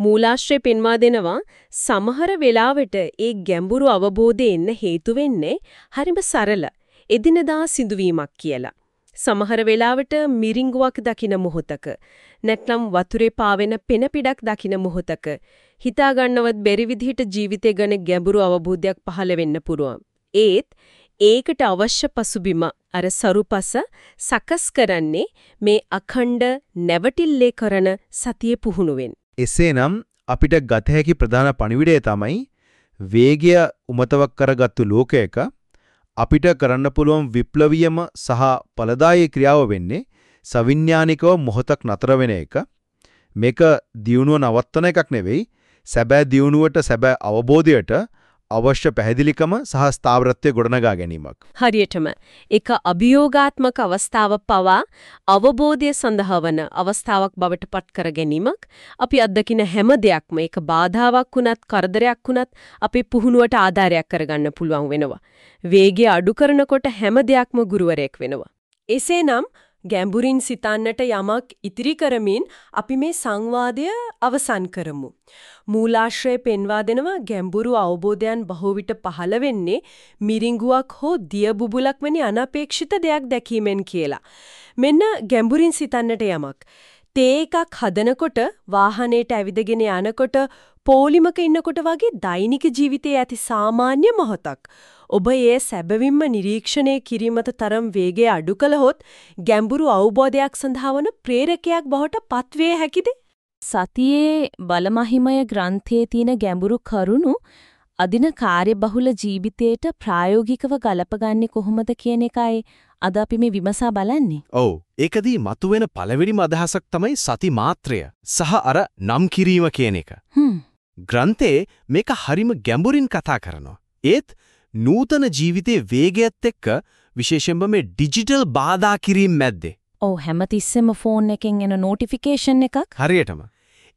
මූලාශ්‍රය පෙන්වා දෙනවා සමහර වෙලාවට ඒ ගැඹුරු අවබෝධය එන්න හේතු වෙන්නේ හරිම සරල එදිනදා සිදුවීමක් කියලා. සමහර වෙලාවට මිරිඟුවක් දකින මොහොතක නැත්නම් වතුරේ පාවෙන පෙන පිටක් දකින මොහොතක හිතා ගන්නවත් බැරි විදිහට ජීවිතය ගැන ගැඹුරු අවබෝධයක් පහළ වෙන්න පුරුවන්. ඒත් ඒකට අවශ්‍ය පසුබිම අර සරුපස සකස් කරන්නේ මේ අඛණ්ඩ නැවටිල්ලේ කරන සතිය පුහුණුවෙන්. එසේනම් අපිට ගත හැකි ප්‍රධාන පණිවිඩය තමයි වේගය උමතවක් කරගත්තු ලෝකයක අපිට කරන්න පුළුවන් විප්ලවීයම සහ ඵලදායී ක්‍රියාව වෙන්නේ සවිඥානිකව මොහොතක් නතර වෙන එක. මේක දියුණුව නවත්තන එකක් නෙවෙයි. සැබෑ දියුණුවට සැබෑ අවබෝධයට අවශ්‍ය පැහැදිලිකම සහ ස්ථාවරත්වය ගොඩනගා ගැනීමක්. හරියටම එක අභියෝගාත්මක අවස්ථාව පවා අවබෝධය සඳහා වන අවස්ථාවක් බවට පත් කර ගැනීමක් අපි අත්දකින හැම දෙයක්ම ඒක බාධාවක් වුණත් කරදරයක් වුණත් අපේ පුහුණුවට ආධාරයක් කරගන්න පුළුවන් වෙනවා. වේගය අඩු කරනකොට හැම දෙයක්ම ගුරුවරයෙක් වෙනවා. එසේනම් ගැඹුරින් සිතන්නට යමක් ඉතිරි කරමින් අපි මේ සංවාදය අවසන් කරමු. මූලාශ්‍රය පෙන්වා දෙනවා ගැඹුරු අවබෝධයන් බොහෝ විට පහළ වෙන්නේ මිරිඟුවක් හෝ දිය බුබුලක් වැනි අනපේක්ෂිත දෙයක් දැකීමෙන් කියලා. මෙන්න ගැඹුරින් සිතන්නට යමක්. තේ එකක් හදනකොට වාහනේට ඇවිදගෙන යනකොට පෝලිමක ඉන්නකොට වගේ දෛනික ජීවිතයේ ඇති සාමාන්‍ය මොහොතක්. ඔබ ඒ සැබවින්ම නිරීක්ෂණය කිරීමත තරම් වේගය අඩු කළහොත් ගැඹුරු අවබෝධයක් සඳහා වන ප්‍රේරකයක් බවට පත්වේ හැකිද? සතියේ බලමහිමය ග්‍රන්ථයේ තියෙන ගැඹුරු කරුණු අදින කාර්යබහුල ජීවිතයට ප්‍රායෝගිකව ගලපගන්නේ කොහොමද කියන එකයි අද අපි මේ විමසා බලන්නේ. ඔව් ඒකදී මතුවෙන පළවෙනිම අදහසක් තමයි සති මාත්‍රය සහ අර නම් කිරීම කියන එක. ග්‍රන්ථයේ මේක හරිම ගැඹුරින් කතා කරනවා. ඒත් නූතන ජීවිතයේ වේගයත් එක්ක විශේෂයෙන්ම මේ ඩිජිටල් බාධා කිරීම මැද්දේ. ඔව් හැමතිස්සෙම ෆෝන් එකෙන් එන නොටිෆිකේෂන් එකක්. හරියටම.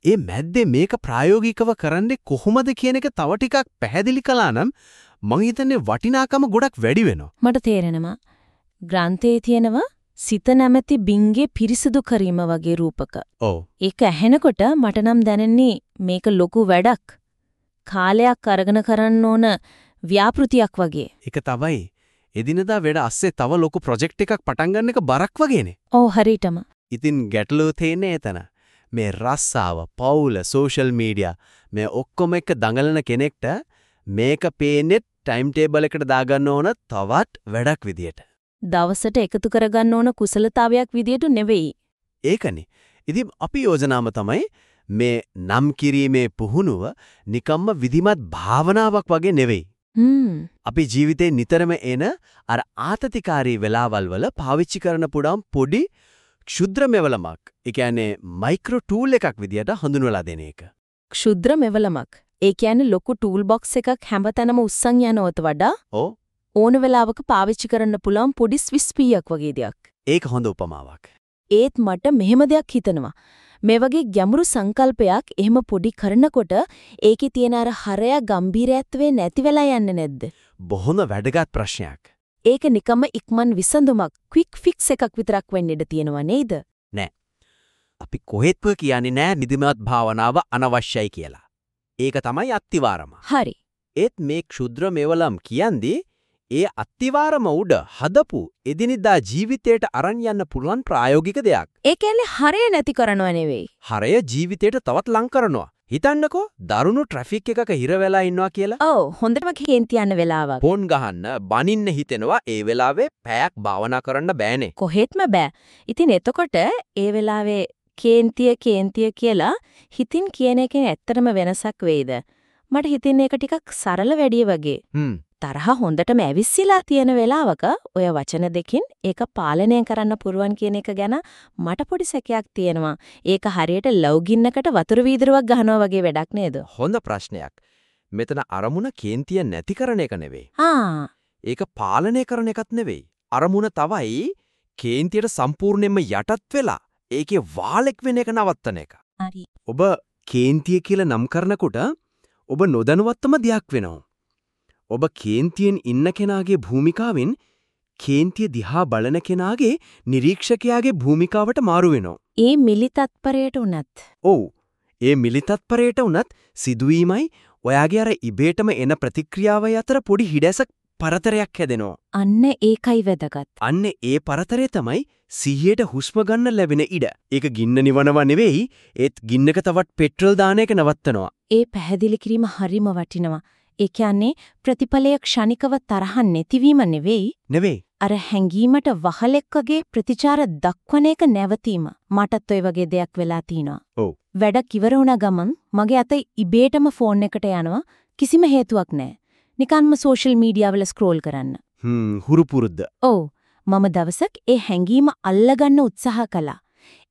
ඒ මැද්දේ මේක ප්‍රායෝගිකව කරන්නේ කොහොමද කියන එක තව ටිකක් පැහැදිලි කළා නම් මං හිතන්නේ වටිනාකම ගොඩක් වැඩි වෙනවා. මට තේරෙනවා. ග්‍රන්ථයේ තියෙනවා සිත නැමැති බින්ගේ පිරිසිදු කිරීම වගේ රූපක. ඔව්. ඒක ඇහෙනකොට මට නම් දැනෙන්නේ මේක ලොකු වැඩක්. කාලයක් අරගෙන කරන්න ඕන ව්‍යාපෘතියක් වගේ. ඒක තමයි. එදිනදා වැඩ අස්සේ තව ලොකු ප්‍රොජෙක්ට් එකක් පටන් ගන්න එක බරක් වගේනේ. ඔව් හරියටම. ඉතින් ගැටලුව තේන්නේ එතන. මේ රස්සාව, පවුල, සෝෂල් මීඩියා මේ ඔක්කොම එක දඟලන කෙනෙක්ට මේක පේන්නේ ටයිම් ටේබල් එකට දාගන්න ඕන තවත් වැඩක් විදියට. දවසට එකතු කරගන්න ඕන කුසලතාවයක් විදියට නෙවෙයි. ඒකනේ. ඉතින් අපි යෝජනාම තමයි මේ නම් කිරීමේ පුහුණුව නිකම්ම විධිමත් භාවනාවක් වගේ නෙවෙයි. අපි ජීවිතේ නිතරම එන අර ආතතිකාරී වෙලාවල් වල පාවිච්චි කරන පුඩම් පොඩි ක්ෂුද්‍ර මෙවලමක්. ඒ කියන්නේ මයික්‍රෝ ටූල් එකක් විදියට හඳුන්වලා දෙන එක. ක්ෂුද්‍ර මෙවලමක්. ඒ කියන්නේ ලොකු ටූල් බොක්ස් එකක් හැමතැනම උස්සන් යනවට වඩා ඕන වෙලාවක පාවිච්චි කරන්න පුළුවන් පොඩි ස්විස් පීයක් වගේ දෙයක්. ඒක හොඳ උපමාවක්. ඒත් මට මෙහෙම දෙයක් හිතෙනවා. මේ වගේ ගැඹුරු සංකල්පයක් එහෙම පොඩි කරනකොට ඒකේ තියෙන අර හරය ගැඹීරත්වේ නැති වෙලා යන්නේ නැද්ද? බොහොම වැදගත් ප්‍රශ්නයක්. ඒක නිකම්ම ඉක්මන් විසඳුමක් ක්වික් ෆික්ස් එකක් විතරක් වෙන්න ඉඩ තියෙනවා නේද? අපි කොහෙත්ම කියන්නේ නෑ නිදිමත් භාවනාව අනවශ්‍යයි කියලා. ඒක තමයි අත්තිවාරම. හරි. ඒත් මේ ක්ෂුද්‍ර මෙවලම් කියන්නේ ඒ අත්තිවාරම උඩ හදපු එදිනෙදා ජීවිතයට අරන් යන්න පුළුවන් ප්‍රායෝගික දෙයක්. ඒ කියන්නේ හරය නැති කරනව නෙවෙයි. හරය ජීවිතයට තවත් ලං කරනවා. හිතන්නකෝ දරුණු ට්‍රැෆික් එකක හිර වෙලා ඉන්නවා කියලා. ඔව් හොඳටම කේන්ති යන වෙලාවක්. ෆෝන් ගහන්න බනින්න හිතෙනවා ඒ වෙලාවේ පැයක් භාවනා කරන්න බෑනේ. කොහෙත්ම බෑ. ඉතින් එතකොට ඒ වෙලාවේ කේන්තිය කේන්තිය කියලා හිතින් කියන එකෙන් ඇත්තටම වෙනසක් වෙයිද? මට හිතින්නේ ඒක ටිකක් සරල වැඩිය වගේ. හ්ම්. තරහ හොඳටම ඇවිස්සීලා තියෙන වෙලාවක ඔය වචන දෙකින් ඒක පාලනය කරන්න පුරුවන් කියන එක ගැන මට පොඩි සැකයක් තියෙනවා. ඒක හරියට ලව්ගින්නකට වතුර වීදුරුවක් ගහනවා වගේ වැඩක් නේද? හොඳ ප්‍රශ්නයක්. මෙතන අරමුණ කේන්තිය නැති කරන එක නෙවෙයි. ආ ඒක පාලනය කරන එකත් නෙවෙයි. අරමුණ තවයි කේන්තියට සම්පූර්ණයෙන්ම යටත් වෙලා ඒකේ වාලෙක් වෙන එක නවත්තන එක. හරි. ඔබ කේන්තිය කියලා නම් කරනකොට ඔබ නොදැනුවත්වම දෙයක් වෙනවා. ඔබ කේන්තියෙන් ඉන්න කෙනාගේ භූමිකාවෙන් කේන්තිය දිහා බලන කෙනාගේ නිරීක්ෂකයාගේ භූමිකාවට මාරු වෙනවා. ඒ මිලි තත්පරයට උනත් ඔව්. ඒ මිලිතත්පරයට උනත් සිදුවීමයි ඔයාගේ අර ඉබේටම එන ප්‍රතික්‍රියාව අතර පොඩි හිඩැසක් පරතරයක් හැදෙනවා. අන්න ඒකයි වැදගත්. අන්න ඒ පරතරය තමයි සිහියට හුස්ම ගන්න ලැබෙන ඉඩ. ඒක ගින්න නිවනවා නෙවෙයි, ඒත් ගින්නක තවත් පෙට්‍රල් දාන එක නවත්තනවා. ඒ පැහැදිලි කිරීම හරිම වටිනවා. ඒ කියන්නේ ප්‍රතිඵලය ක්ෂණිකව තරහ නැතිවීම නෙවෙයි නෙවෙයි. අර හැංගීමට වහලෙක් වගේ ප්‍රතිචාර දක්වන එක නැවතීම. මටත් ওই වගේ දෙයක් වෙලා තිනවා. ඔව්. වැඩක් ඉවර වුණා ගමන් මගේ අත ඉබේටම ෆෝන් එකට යනවා කිසිම හේතුවක් නැහැ. නිකන්ම සෝෂල් මීඩියා වල ස්ක්‍රෝල් කරන්න. හ්ම් හුරු පුරුද්ද. ඔව් මම දවසක් ඒ හැංගීම අල්ලගන්න උත්සාහ කළා.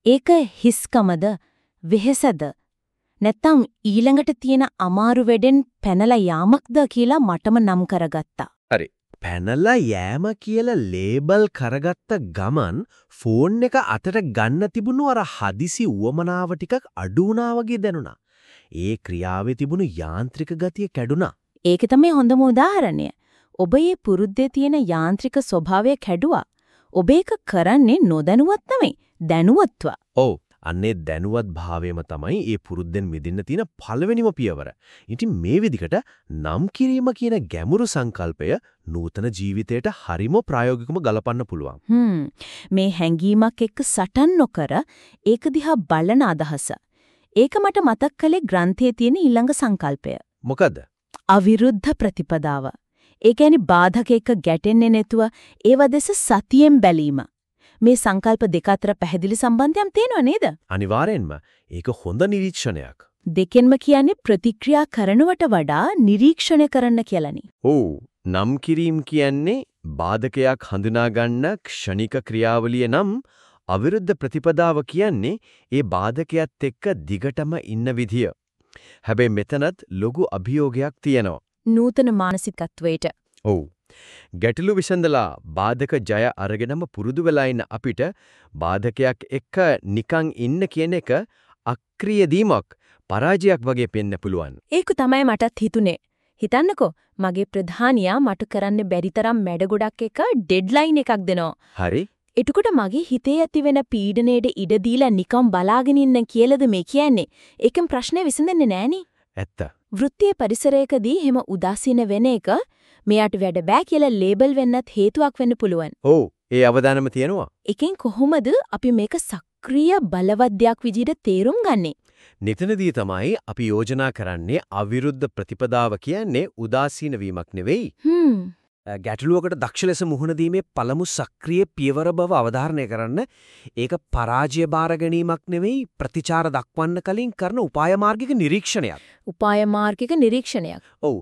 ඒක හිස්කමද වෙහෙසද නැත්තම් ඊළඟට තියෙන අමාරු වැඩෙන් පැනලා යාමක්ද කියලා මටම නම් කරගත්තා. පැනලා යෑම කියලා ලේබල් කරගත්ත ගමන් ෆෝන් එක අතට ගන්න තිබුණු අර හදිසි උවමනාව ටිකක් අඩු වුණා වගේ දැනුණා. ඒ ක්‍රියාවේ තිබුණු යාන්ත්‍රික ගතිය කැඩුනා. ඒක තමයි හොඳම උදාහරණය. ඔබ මේ පුරුද්දේ තියෙන යාන්ත්‍රික ස්වභාවය කැඩුවා. ඔබ ඒක කරන්නේ නොදැනුවත් නෙමෙයි, දැනුවත්ව. ඔව්. අන්නේ දැනුවත් භාවයම තමයි ඒ පුරුද්දෙන් මිදින්න තියෙන පළවෙනිම පියවර. ඉතින් මේ විදිහට නම් කිරීම කියන ගැඹුරු සංකල්පය නූතන ජීවිතයට හරිම ප්‍රායෝගිකව ගලපන්න පුළුවන්. හ්ම් මේ හැංගීමක් එක්ක සටන් නොකර ඒක දිහා බලන අදහස. ඒක මට මතක් කළේ ග්‍රන්ථයේ තියෙන ඊළඟ සංකල්පය. මොකද? අවිරුද්ධ ප්‍රතිපදාව. ඒ කියන්නේ බාධක එක්ක ගැටෙන්නේ නැතුව ඒව දෙස සතියෙන් බැලීම. මේ සංකල්ප දෙක අතර පැහැදිලි සම්බන්ධයක් තියෙනව නේද? අනිවාර්යෙන්ම ඒක හොඳ නිරීක්ෂණයක්. දෙකෙන්ම කියන්නේ ප්‍රතික්‍රියා කරනවට වඩා නිරීක්ෂණය කරන්න කියලානි. ඔව්. නම් කිරීම කියන්නේ බාධකයක් හඳුනා ගන්න ක්ෂණික ක්‍රියාවලිය නම් අවිරුද්ධ ප්‍රතිපදාව කියන්නේ ඒ බාධකයත් එක්ක දිගටම ඉන්න විදිය. හැබැයි මෙතනත් ලොකු අභියෝගයක් තියෙනවා. නූතන මානසිකත්වයට. ඔව්. ගැටලු විසඳලා බාධක ජය අරගෙනම පුරුදු වෙලා ඉන්න අපිට බාධකයක් එක්ක නිකන් ඉන්න කියන එක අක්‍රීය දීමක් පරාජයක් වගේ පෙන්න පුළුවන්. ඒක තමයි මටත් හිතුනේ. හිතන්නකෝ මගේ ප්‍රධානියා මට කරන්න බැරි තරම් මැඩ ගොඩක් එක ඩෙඩ්ලයින් එකක් දෙනවා. හරි. එතකොට මගේ හිතේ ඇතිවෙන පීඩණයට ඉඩ දීලා නිකම් බලාගෙන ඉන්න කියලාද මේ කියන්නේ? ඒකෙන් ප්‍රශ්නේ විසඳෙන්නේ නෑනේ. ඇත්ත. වෘත්තීය පරිසරයකදී හැම උදාසීන වෙන එක මෙයාට වැඩ බෑ කියලා ලේබල් වෙන්නත් හේතුවක් වෙන්න පුළුවන්. ඔව්. ඒ අවදානම තියෙනවා. එකෙන් කොහොමද අපි මේක සක්‍රීය බලවත් දෙයක් විදිහට තේරුම් ගන්නේ? නිතනදී තමයි අපි යෝජනා කරන්නේ අවිරුද්ධ ප්‍රතිපදාව කියන්නේ උදාසීන වීමක් නෙවෙයි. හ්ම්. ගැටලුවකට දක්ෂ ලෙස මුහුණ දීමේ පළමු සක්‍රීය පියවර බව අවධාරණය කරන්න ඒක පරාජය බාර ගැනීමක් නෙවෙයි ප්‍රතිචාර දක්වන්න කලින් කරන උපාය මාර්ගික නිරීක්ෂණයක්. උපාය මාර්ගික නිරීක්ෂණයක්. ඔව්.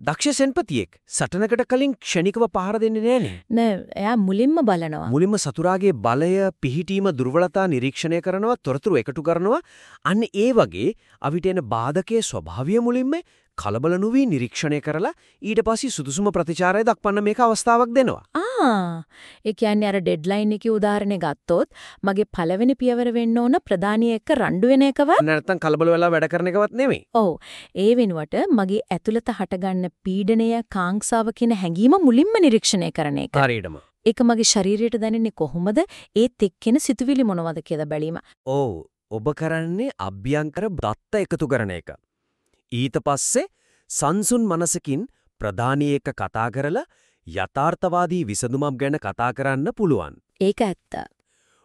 දක්ෂ සෙන්පතියෙක් සටනකට කලින් ක්ෂණිකව පහර දෙන්නේ නෑනේ. නෑ, එයා මුලින්ම බලනවා. මුලින්ම සතුරාගේ බලය පිහිටීම දුර්වලතා නිරීක්ෂණය කරනවා, තොරතුරු එකතු කරනවා. අන්න ඒ වගේ අවිට එන බාධකයේ ස්වභාවය මුලින්ම කලබල නොවී නිරීක්ෂණය කරලා ඊට පස්සේ සුදුසුම ප්‍රතිචාරය දක්වන්න මේක අවස්ථාවක් දෙනවා. ආ ඒ කියන්නේ අර ඩෙඩ්ලයින් එකේ උදාහරණය ගත්තොත් මගේ පළවෙනි පියවර වෙන්න ඕන ප්‍රධානිය එක්ක රණ්ඩු වෙන එකවත් නැත්නම් කලබල වෙලා වැඩ කරන එකවත් නෙමෙයි. ඔව් ඒ වෙනුවට මගේ ඇතුළත හටගන්න පීඩනය කාංක්ෂාව කියන හැඟීම මුලින්ම නිරීක්ෂණය කරන එක. හරියටම. ඒක මගේ ශරීරයට දැනෙන්නේ කොහොමද? ඒත් එක්කෙන සිතුවිලි මොනවද කියලා බැලීම. ඔව් ඔබ කරන්නේ අභ්‍යංකර දත්ත එකතු කරන එක. ඊට පස්සේ සංසුන් මනසකින් ප්‍රධානී එක කතා කරලා යථාර්ථවාදී විසඳුමක් ගැන කතා කරන්න පුළුවන්. ඒක ඇත්ත.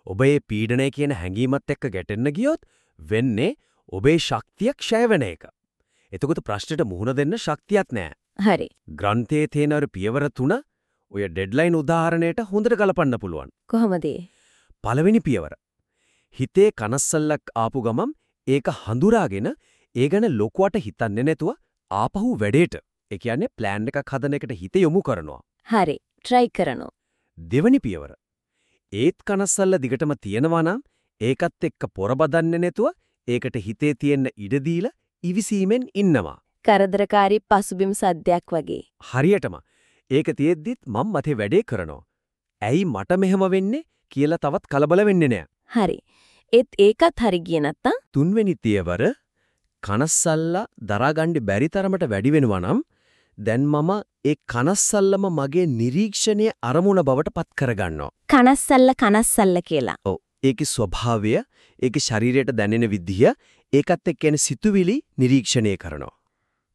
ඔබේ පීඩනය කියන හැඟීමත් එක්ක ගැටෙන්න ගියොත් වෙන්නේ ඔබේ ශක්තිය ක්ෂය වෙන එක. එතකොට ප්‍රශ්නෙට මුහුණ දෙන්න ශක්තියක් නැහැ. හරි. ග්‍රන්ථයේ තියෙන පියවර තුන ඔය ඩෙඩ්ලයින් උදාහරණයට හොඳට ගලපන්න පුළුවන්. කොහොමද පළවෙනි පියවර. හිතේ කනස්සල්ලක් ආපු ගමම් ඒක හඳුරාගෙන ඒ ගැන ලොකුවට හිතන්නේ නැතුව ආපහු වැඩේට ඒ කියන්නේ ප්ලෑන් එකක් හදන එකට හිත යොමු කරනවා. හරි. try කරනවා. දෙවනි පියවර. ඒත් කනස්සල්ල දිගටම තියෙනවා නම් ඒකත් එක්ක පොරබදන්නේ නැතුව ඒකට හිතේ තියෙන ඉඩ දීලා ඉවිසීමෙන් ඉන්නවා. කරදරකාරී පසුබිම් සද්දයක් වගේ. හරියටම ඒක තියෙද්දිත් මම මතේ වැඩේ කරනවා. ඇයි මට මෙහෙම වෙන්නේ කියලා තවත් කලබල වෙන්නේ නැහැ. හරි. ඒත් ඒකත් හරි ගියේ නැත්තම් තුන්වෙනි තියවර කනස්සල්ලා දරාගන්න බැරි තරමට වැඩි වෙනවා නම් දැන් මම ඒ කනස්සල්ලම මගේ නිරීක්ෂණයේ අරමුණ බවට පත් කරගන්නවා. කනස්සල්ල කනස්සල්ල කියලා. ඔව්. ඒකේ ස්වභාවය, ඒකේ ශරීරයට දැනෙන විදිය, ඒකත් එක්ක එන සිතුවිලි නිරීක්ෂණය කරනවා.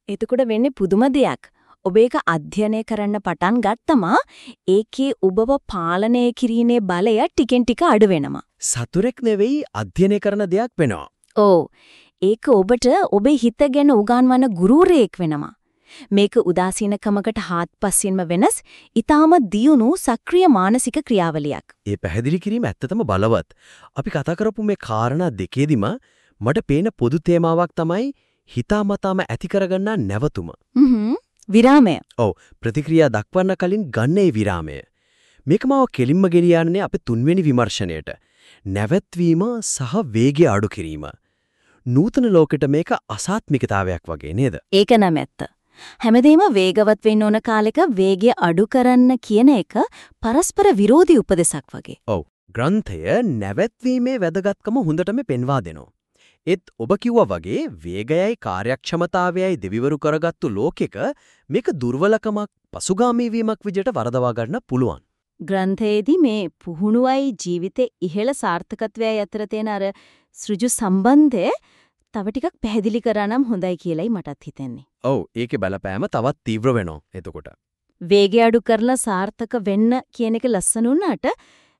එතකොට වෙන්නේ පුදුම දෙයක්. ඔබ ඒක අධ්‍යයනය කරන්න පටන් ගත්තම ඒකේ ඔබව පාලනය කිරීමේ බලය ටිකෙන් ටික අඩු වෙනවා. සතුරෙක් නෙවෙයි අධ්‍යයනය කරන දෙයක් වෙනවා. ඔව්. ඒක ඔබට ඔබේ හිත ගැන උගන්වන ගුරුවරයෙක් වෙනවා. මේක උදාසීනකමකට හාත්පසින්ම වෙනස්, ඊටාම දියුණු සක්‍රීය මානසික ක්‍රියාවලියක්. ඒ පැහැදිලි කිරීම ඇත්තටම බලවත්. අපි කතා කරපු මේ කාරණා දෙකේදීම මට පේන පොදු තේමාවක් තමයි හිතාමතාම ඇති කරගන්නා නැවතුම. හ්ම් විරාමය. ඔව් ප්‍රතික්‍රියා දක්වන්න කලින් ගන්නේ විරාමය. මේක මාව කෙලින්ම ගෙනියන්නේ අපේ තුන්වෙනි විමර්ශනයට. නැවැත්වීම සහ වේගය අඩු කිරීම. නූතන ලෝකෙට මේක අසාත්මිකතාවයක් වගේ නේද? ඒක නම් ඇත්ත. හැමදේම වේගවත් වෙන්න ඕන කාලෙක වේගය අඩු කරන්න කියන එක පරස්පර විරෝධී උපදේශක් වගේ. ඔව්. ග්‍රන්ථය නැවැත්වීමේ වැදගත්කම හොඳටම පෙන්වා දෙනවා. ඒත් ඔබ කිව්වා වගේ වේගයයි කාර්යක්ෂමතාවයයි දෙවිවරු කරගත්තු ලෝකෙක මේක දුර්වලකමක් පසුගාමී වීමක් විදිහට වරදවා ගන්න පුළුවන්. ග්‍රන්ථයේදී මේ පුහුණුවයි ජීවිතේ ඉහළ සාර්ථකත්වයයි අතර තියෙන අර සෘජු සම්බන්ධය තව ටිකක් පැහැදිලි කරා නම් හොඳයි කියලායි මටත් හිතෙන්නේ. ඔව් ඒකේ බලපෑම තවත් තීව්‍ර වෙනවා එතකොට. වේගය අඩු කරලා සාර්ථක වෙන්න කියන එක ලස්සන වුණාට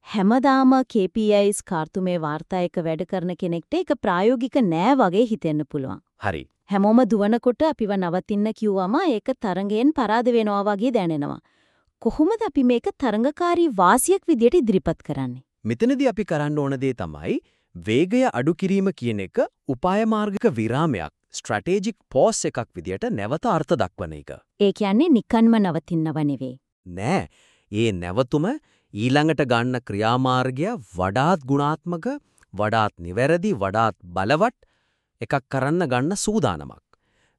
හැමදාම KPIs කාර්තුමේ වාර්තායක වැඩ කරන කෙනෙක්ට ඒක ප්‍රායෝගික නෑ වගේ හිතෙන්න පුළුවන්. හරි. හැමෝම දුවනකොට අපිව නවතින්න කිව්වම ඒක තරඟයෙන් පරාද වෙනවා වගේ දැනෙනවා. කොහොමද අපි මේක තරඟකාරී වාසියක් විදියට ඉදිරිපත් කරන්නේ? මෙතනදී අපි කරන්න ඕන දේ තමයි වේගය අඩු කිරීම කියන එක උපාය මාර්ගික විරාමයක් ස්ට්‍රැටෙජික් පෝස් එකක් විදියට නැවත අර්ථ දක්වන එක. ඒ කියන්නේ නිකන්ම නවතින්නව නෙවෙයි. නෑ. ඒ නැවතුම ඊළඟට ගන්න ක්‍රියාමාර්ගය වඩාත් ගුණාත්මක, වඩාත් නිවැරදි, වඩාත් බලවත් එකක් කරන්න ගන්න සූදානමක්.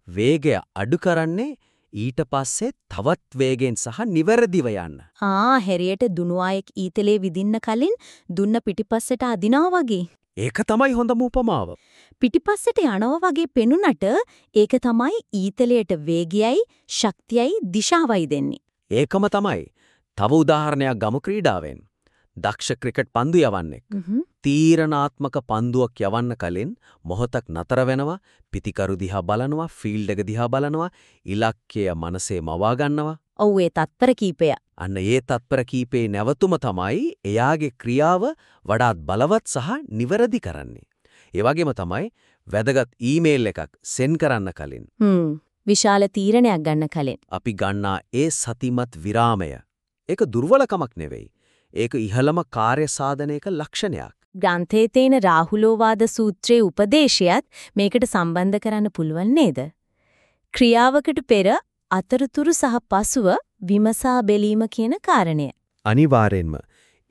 වේගය අඩු කරන්නේ ඊට පස්සේ තවත් වේගෙන් සහ නිවැරදිව යන්න. ආ හැරියට දුනුවායෙක් ඊතලේ විදින්න කලින් දුන්න පිටිපස්සට අදිනවා වගේ. ඒක තමයි හොඳම උපමාව. පිටිපස්සට යනවා වගේ පෙනුනට ඒක තමයි ඊතලයට වේගයයි, ශක්තියයි, දිශාවයි දෙන්නේ. ඒකම තමයි. තව උදාහරණයක් ගමු ක්‍රීඩාවෙන්. දක්ෂ ක්‍රිකට් පන්දු යවන්නෙක්. තීරණාත්මක පන්දුවක් යවන්න කලින් මොහොතක් නතර වෙනවා, පිටිකරු දිහා බලනවා, ෆීල්ඩ් එක දිහා බලනවා, ඉලක්කය මනසේ මවා ගන්නවා. ඔව් ඒ තත්පර කීපය. අන්න ඒ තත්පර කීපේ නැවතුම තමයි එයාගේ ක්‍රියාව වඩාත් බලවත් සහ නිවැරදි කරන්නේ. ඒ වගේම තමයි වැදගත් ඊමේල් එකක් සෙන් කරන්න කලින්. හ්ම්. විශාල තීරණයක් ගන්න කලින්. අපි ගන්නා ඒ සතිමත් විරාමය. ඒක දුර්වලකමක් නෙවෙයි. ඒක ඉහළම කාර්ය සාධනයක ලක්ෂණයක්. ග්‍රන්ථයේ තියෙන රාහුලෝවාද සූත්‍රයේ උපදේශයත් මේකට සම්බන්ධ කරන්න පුළුවන් නේද? ක්‍රියාවකට පෙර අතරතුරු සහ පසුව විමසා බැලීම කියන කාරණය. අනිවාර්යෙන්ම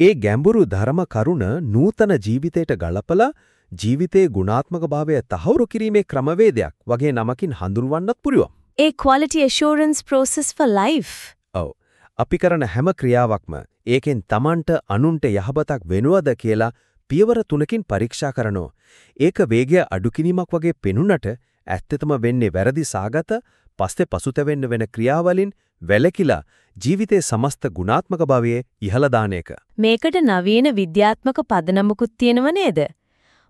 ඒ ගැඹුරු ධර්ම කරුණ නූතන ජීවිතයට ගලපලා ජීවිතයේ ගුණාත්මක භාවය තහවුරු කිරීමේ ක්‍රමවේදයක් වගේ නමකින් හඳුන්වන්නත් පුළුවන්. ඒ quality assurance process for life. ඔව්. අපි කරන හැම ක්‍රියාවක්ම ඒකෙන් Tamanට අනුන්ට යහපතක් වෙනවද කියලා පියවර තුනකින් පරීක්ෂා කරනවා. ඒක වේගය අඩු කිරීමක් වගේ පෙනුනට ඇත්තටම වෙන්නේ වැරදි සාගත පස්සේ පසුතැවෙන්න වෙන ක්‍රියාවලින් වැළකීලා ජීවිතයේ සමස්ත ගුණාත්මක භාවයේ ඉහළ දාන එක. මේකට නවීන විද්‍යාත්මක පදනමකුත් තියෙනව නේද?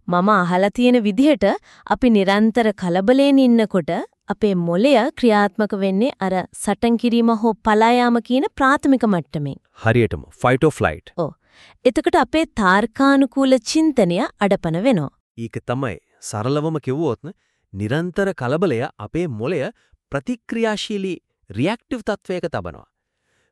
මම අහලා තියෙන විදිහට අපි නිරන්තර කලබලයෙන් ඉන්නකොට අපේ මොළය ක්‍රියාත්මක වෙන්නේ අර සටන් කිරීම හෝ පලා යාම කියන ප්‍රාථමික මට්ටමින්. හරියටම fight or flight. ඔව්. එතකොට අපේ තාර්කානුකූල චින්තනය අඩපන වෙනවා. ඊක තමයි සරලවම කිව්වොත් නිරන්තර කලබලය අපේ මොළය ප්‍රතික්‍රියාශීලී රියැක්ටිව් තත්වයක තබනවා.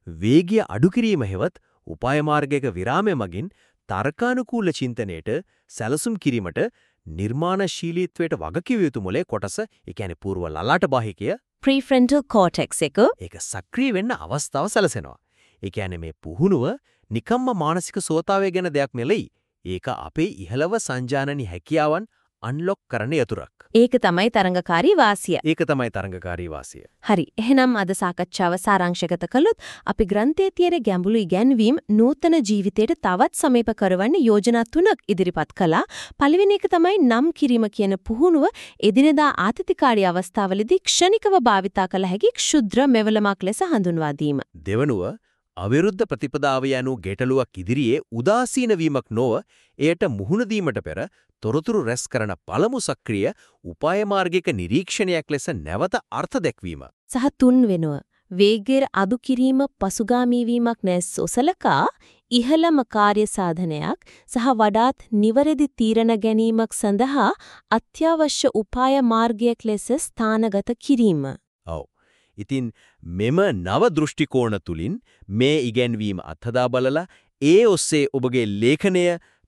වේගය අඩු කිරීම හෙවත් උපාය මාර්ගයක විරාමය මගින් තර්කානුකූල චින්තනයේට සැලසුම් කිරීමට නිර්මාණශීලීත්වයට වගකිව යුතු මොලේ කොටස, ඒ කියන්නේ పూర్ව ලලාට බාහිකය prefrontal cortex එක ඒක සක්‍රිය වෙන්න අවස්ථාව සැලසෙනවා. ඒ කියන්නේ මේ පුහුණුව නිකම්ම මානසික සෝතාවය ගැන දෙයක් නෙලෙයි. ඒක අපේ ඉහළව සංජානනී හැකියාවන් අන්ලොක් කරන්න යතුරක්. ඒක තමයි තරංගකාරී වාසිය. ඒක තමයි තරංගකාරී වාසිය. හරි. එහෙනම් අද සාකච්ඡාව සාරාංශගත කළොත් අපි ග්‍රන්ථයේ තියෙන ගැඹුරු ඉගැන්වීම් නූතන ජීවිතයට තවත් සමීප කරවන්න යෝජනා තුනක් ඉදිරිපත් කළා. පළවෙනි එක තමයි නම් කිරීම කියන පුහුණුව එදිනෙදා ආතතිකාරී අවස්ථාවලදී ක්ෂණිකව භාවිතා කළ හැකි ක්ෂුද්‍ර මෙවලමක් ලෙස හඳුන්වා දීම. දෙවනුව අවිරුද්ධ ප්‍රතිපදාව යනු ගැටලුවක් ඉදිරියේ උදාසීන වීමක් නොව එයට මුහුණ දීමට පෙර තොරතුරු රැස් කරන පළමු සක්‍රිය උපාය මාර්ගික නිරීක්ෂණයක් ලෙස නැවත අර්ථ දැක්වීම. සහ තුන් වෙනුව වේගයේ අඩු කිරීම පසුගාමී වීමක් නැස් ඔසලකා ඉහළම කාර්ය සාධනයක් සහ වඩාත් නිවැරදි තීරණ ගැනීමක් සඳහා අත්‍යවශ්‍ය උපාය මාර්ගයක් ලෙස ස්ථානගත කිරීම. ඔව්. ඉතින් මෙම නව දෘෂ්ටි කෝණ තුලින් මේ ඉගැන්වීම අත්හදා බලලා ඒ ඔස්සේ ඔබගේ ලේඛනය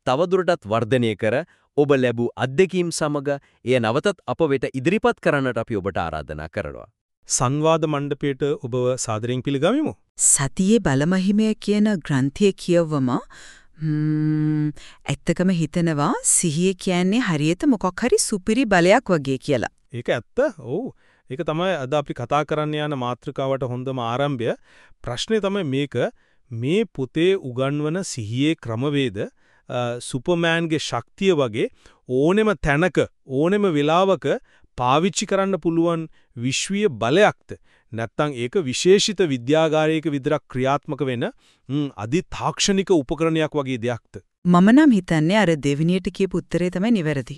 තවදුරටත් වර්ධනය කර ඔබ ලැබූ අත්දැකීම් සමග එය නවතත් අප වෙත ඉදිරිපත් කරන්නට අපි ඔබට ආරාධනා කරනවා. සංවාද මණ්ඩපයට ඔබව සාදරයෙන් පිළිගනිමු. සතියේ බලමහිමය කියන ග්‍රන්ථය කියවම ඇත්තකම හිතනවා සිහිය කියන්නේ හරියට මොකක් හරි සුපිරි බලයක් වගේ කියලා. ඒක ඇත්ත. ඔව්. ඒක තමයි අද අපි කතා කරන්න යන මාතෘකාවට හොඳම ආරම්භය. ප්‍රශ්නේ තමයි මේක. මේ පොතේ උගන්වන සිහියේ ක්‍රමවේද? සුපර්මෑන්ගේ ශක්තිය වගේ ඕනෙම තැනක ඕනෙම වෙලාවක පාවිච්චි කරන්න පුළුවන් විශ්වීය බලයක්ද? නැත්නම් ඒක විශේෂිත විද්‍යාගාරයක විතරක් ක්‍රියාත්මක වෙන අදි තාක්ෂණික උපකරණයක් වගේ දෙයක්ද? මම නම් හිතන්නේ අර දෙවිනියට කියපු උත්තරේ තමයි නිවැරදි.